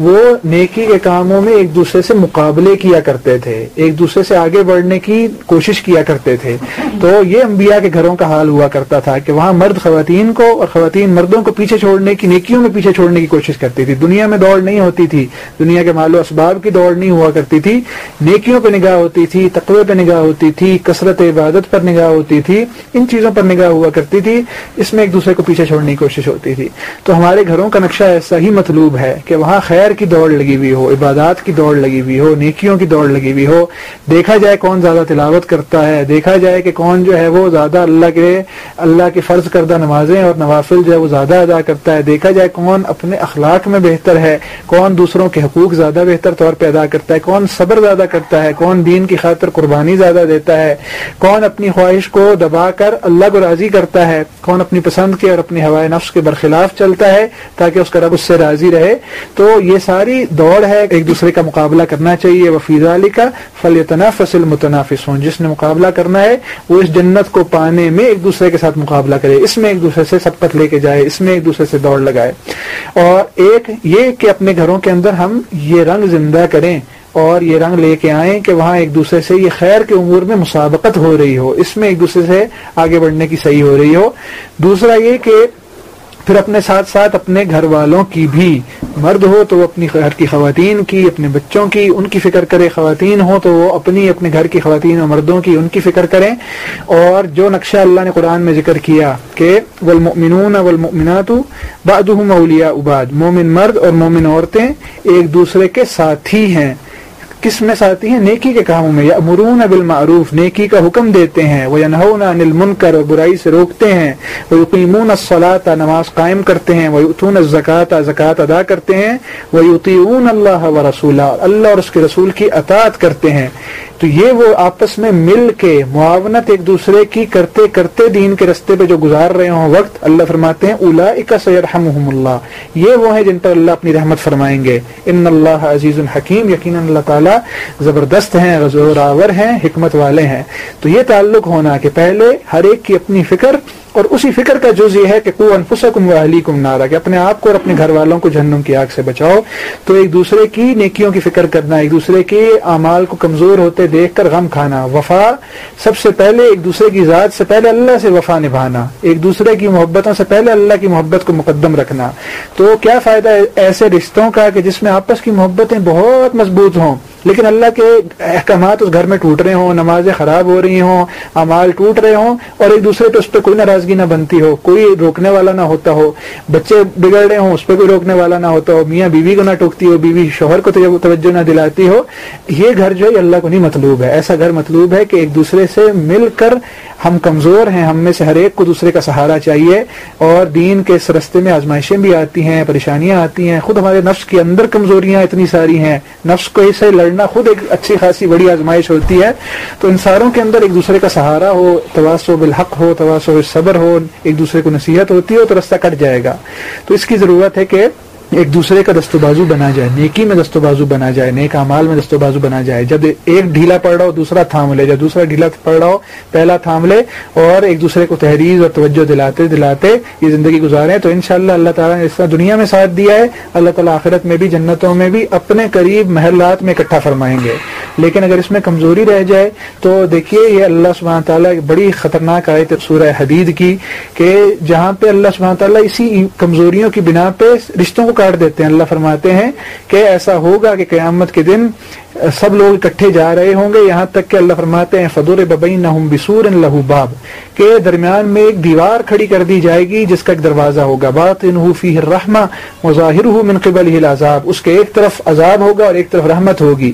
وہ نیکی کے کاموں میں ایک دوسرے سے مقابلے کیا کرتے تھے، ایک دوسرے سے آگے بڑھنے کی کوشش کیا کرتے تھے۔ تو یہ انبیاء کے گھروں کا حال ہوا کرتا تھا کہ وہاں مرد خواتین کو اور خواتین مردوں کو پیچھے چھوڑنے کی، نیکیوں میں پیچھے چھوڑنے کی کوشش کرتی تھی۔ دنیا میں دوڑ نہیں ہوتی تھی، دنیا کے مال و اسباب کی دوڑ نہیں ہوا کرتی تھی۔ نیکیوں پہ نگاہ ہوتی تھی، تقوی پہ نگاہ ہوتی تھی، کثرت عبادت پر نگاہ ہوتی تھی۔ ان چیزوں پر نگاہ ہوا کرتی تھی۔ اس میں ایک دوسرے کو پیچھے چھوڑنے کی کوشش ہوتی تھی۔ تو ہمارے گھروں کا نقشہ ایسا ہی مطلوب ہے کہ وہاں خیر کی دوڑ لگی ہوئی ہو، عبادات کی دوڑ لگی ہوئی ہو، نیکیوں کی دوڑ لگی ہوئی ہو۔ دیکھا جائے کون زیادہ تلاوت کرتا ہے، دیکھا جائے کہ کون جو ہے وہ زیادہ اللہ کے، اللہ کی فرض کردہ نمازیں اور نوافل جو ہے وہ زیادہ ادا کرتا ہے۔ دیکھا جائے کون اپنے اخلاق میں بہتر ہے، کون دوسروں کے حقوق زیادہ بہتر طور پہ ادا کرتا ہے، کون صبر زیادہ کرتا ہے، کون دین کی خاطر قربانی زیادہ دیتا ہے۔ کون اپنی خواہش کو دبا کر اللہ کو راضی کرتا ہے، کون اپنی پسند کے اور اپنی ہوائے نفس کے برخلاف چلتا ہے تاکہ اس کا رب اس سے راضی رہے۔ تو یہ ساری دوڑ ہے، ایک دوسرے کا مقابلہ کرنا چاہیے۔ وفیز علی کا فلیتنا فصل متنافس ہوں جس نے مقابلہ کرنا ہے، وہ اس جنت کو پانے میں ایک دوسرے کے ساتھ مقابلہ کرے۔ اس میں ایک دوسرے سے سبقت لے کے جائے، اس میں ایک دوسرے سے دوڑ لگائے۔ اور ایک یہ کہ اپنے گھروں کے اندر ہم یہ رنگ زندہ کریں اور یہ رنگ لے کے آئیں کہ وہاں ایک دوسرے سے یہ خیر کے امور میں مسابقت ہو رہی ہو۔ اس میں ایک دوسرے سے آگے بڑھنے کی صحیح ہو رہی ہو۔ دوسرا یہ کہ پھر اپنے ساتھ ساتھ اپنے گھر والوں کی بھی۔ مرد ہو تو وہ اپنی گھر کی خواتین کی، اپنے بچوں کی، ان کی فکر کرے۔ خواتین ہو تو وہ اپنی، اپنے گھر کی خواتین اور مردوں کی ان کی فکر کریں۔ اور جو نقشہ اللہ نے قرآن میں ذکر کیا کہ والمؤمنون والمؤمنات بعضهم اولیاء اباد مومن مرد اور مومن عورتیں ایک دوسرے کے ساتھی ہیں۔ کس میں ساتھی ہیں؟ نیکی کے کاموں میں۔ یا امرون بالمعروف، نیکی کا حکم دیتے ہیں۔ وہ ینہون عن المنکر اور برائی سے روکتے ہیں۔ وہ یقیمون الصلاۃ نماز قائم کرتے ہیں۔ وہ یؤتون الزکات زکات ادا کرتے ہیں۔ وہ یطیعون اللہ و رسول اللہ اور اس کے رسول کی اطاعت کرتے ہیں۔ تو یہ وہ آپس میں مل کے معاونت ایک دوسرے کی کرتے کرتے دین کے رستے پہ جو گزار رہے ہوں وقت، اللہ فرماتے ہیں اولا سیرحمہم اللہ. یہ وہ ہیں جن پر اللہ اپنی رحمت فرمائیں گے۔ ان اللہ عزیز الحکیم یقینا اللہ تعالیٰ زبردست ہیں غزور آور ہیں، حکمت والے ہیں۔ تو یہ تعلق ہونا کہ پہلے ہر ایک کی اپنی فکر اور اسی فکر کا جز یہ ہے کہ کو انفسکم و اہلیکم نارا، کہ اپنے آپ کو اور اپنے گھر والوں کو جہنم کی آگ سے بچاؤ۔ تو ایک دوسرے کی نیکیوں کی فکر کرنا، ایک دوسرے کے اعمال کو کمزور ہوتے دیکھ کر غم کھانا، وفا سب سے پہلے ایک دوسرے کی ذات سے پہلے اللہ سے وفا نبھانا، ایک دوسرے کی محبتوں سے پہلے اللہ کی محبت کو مقدم رکھنا۔ تو کیا فائدہ ایسے رشتوں کا کہ جس میں آپس کی محبتیں بہت مضبوط ہوں، لیکن اللہ کے احکامات اس گھر میں ٹوٹ رہے ہوں، نمازیں خراب ہو رہی ہوں امال ٹوٹ رہے ہوں اور ایک دوسرے پہ اس پہ کوئی ناراضگی نہ بنتی ہو، کوئی روکنے والا نہ ہوتا ہو، بچے بگڑ رہے ہوں، اس پہ کوئی روکنے والا نہ ہوتا ہو، میاں بیوی کو نہ ٹوکتی ہو، بیوی شوہر کو توجہ نہ دلاتی ہو، یہ گھر جو ہے اللہ کو نہیں مطلوب ہے۔ ایسا گھر مطلوب ہے کہ ایک دوسرے سے مل کر ہم کمزور ہیں، ہم میں سے ہر ایک کو دوسرے کا سہارا چاہیے۔ اور دین کے اس رستے میں آزمائشیں بھی آتی ہیں، پریشانیاں آتی ہیں۔ خود ہمارے نفس کے اندر کمزوریاں اتنی ساری ہیں، نفس کو اسے لڑنا خود ایک اچھی خاصی بڑی آزمائش ہوتی ہے۔ تو ان ساروں کے اندر ایک دوسرے کا سہارا ہو تواسو بالحق ہو تواسو صبر ہو، ایک دوسرے کو نصیحت ہوتی ہے تو رستہ کٹ جائے گا۔ تو اس کی ضرورت ہے کہ ایک دوسرے کا دست و بازو بنا جائے، نیکی میں دست و بازو بنا جائے، نیک امال میں دست و بازو بنا جائے۔ جب ایک ڈھیلا پڑ رہا ہو، دوسرا تھام لے جب دوسرا ڈھیلا پڑ رہا ہو، پہلا تھام لے اور ایک دوسرے کو تحریر اور توجہ دلاتے دلاتے یہ زندگی گزارے تو انشاءاللہ اللہ تعالیٰ نے اس طرح دنیا میں ساتھ دیا ہے، اللہ تعالیٰ آخرت میں بھی، جنتوں میں بھی، اپنے قریب محلات میں اکٹھا فرمائیں گے۔ لیکن اگر اس میں کمزوری رہ جائے، تو دیکھیے یہ اللہ سبحانہ تعالیٰ بڑی خطرناک آئے سورہ حدید کی، کہ جہاں پہ اللہ سبحانہ تعالیٰ اسی کمزوریوں کی بنا پہ رشتوں کو کاٹ دیتے ہیں۔ اللہ فرماتے ہیں کہ ایسا ہوگا کہ قیامت کے دن سب لوگ اکٹھے جا رہے ہوں گے۔ یہاں تک کہ اللہ فرماتے ہیں فدور ببئی نہ بسور لہو باب۔ کے درمیان میں ایک دیوار کھڑی کر دی جائے گی، جس کا ایک دروازہ ہوگا۔ بات فی رحمہ مظاہر من قبل العذاب۔ اس کے ایک طرف عذاب ہوگا اور ایک طرف رحمت ہوگی۔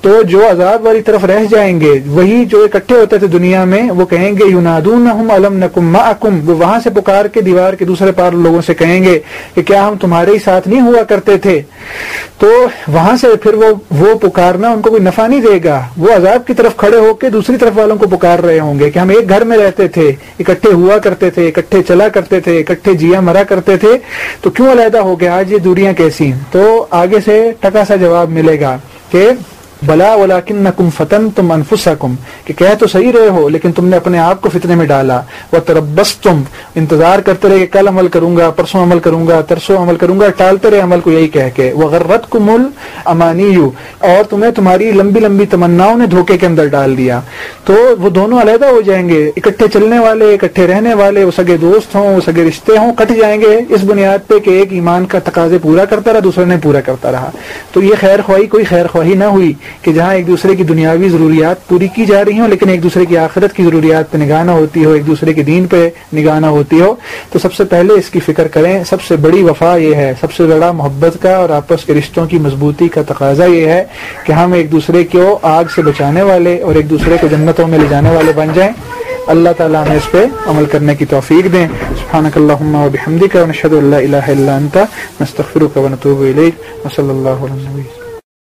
تو جو عذاب والی طرف رہ جائیں گے، وہی جو اکٹھے ہوتے تھے دنیا میں، وہ کہیں گے یونادون علم نکم معکم وہ وہاں سے پکار کے دیوار کے دوسرے پار لوگوں سے کہیں گے کہ کیا ہم تمہارے ہی ساتھ نہیں ہوا کرتے تھے۔ تو وہاں سے پھر وہ وہ پکار کرنا ان کو کوئی نفع نہیں دے گا۔ وہ عذاب کی طرف کھڑے ہو کے دوسری طرف والوں کو پکار رہے ہوں گے کہ ہم ایک گھر میں رہتے تھے، اکٹھے ہوا کرتے تھے، اکٹھے چلا کرتے تھے، اکٹھے جیا مرا کرتے تھے۔ تو کیوں علیحدہ ہو گیا آج یہ دوریاں کیسی ہیں؟ تو آگے سے ٹکا سا جواب ملے گا کہ بلا ولا کن کم فتن تم انفسا کم کہ کہہ تو صحیح رہے ہو، لیکن تم نے اپنے آپ کو فتنے میں ڈالا۔ وہ تربس تم انتظار کرتے رہے کہ کل عمل کروں گا، پرسوں عمل کروں گا، ترسوں عمل کروں گا، ٹالتے رہے عمل کو یہی کہہ کے۔ وہ غرت کو مل امانی اور تمہیں تمہاری لمبی لمبی تمناؤں نے دھوکے کے اندر ڈال دیا۔ تو وہ دونوں علیحدہ ہو جائیں گے، اکٹھے چلنے والے، اکٹھے رہنے والے، وہ سگے دوست ہوں، وہ سگے رشتے ہوں، کٹ جائیں گے اس بنیاد پہ کہ ایک ایمان کا تقاضے پورا کرتا رہا، دوسرے نے پورا کرتا رہا۔ تو یہ خیر خواہی، کوئی خیر خواہی نہ ہوئی۔ کہ جہاں ایک دوسرے کی دنیاوی ضروریات پوری کی جا رہی ہوں، لیکن ایک دوسرے کی آخرت کی ضروریات پہ نگاہ نہ ہوتی ہو، ایک دوسرے کے دین پہ نگاہ نہ ہوتی ہو، تو سب سے پہلے اس کی فکر کریں، سب سے بڑی وفا یہ ہے، سب سے بڑا محبت کا اور آپس کے رشتوں کی مضبوطی کا تقاضا یہ ہے کہ ہم ایک دوسرے کو آگ سے بچانے والے اور ایک دوسرے کو جنتوں میں لے جانے والے بن جائیں۔ اللہ تعالیٰ ہمیں اس پہ عمل کرنے کی توفیق دیں۔ سبحانك اللهم وبحمدك ونشهد ان لا اله الا انت نستغفرك ونتوب اليك وصلى الله على النبي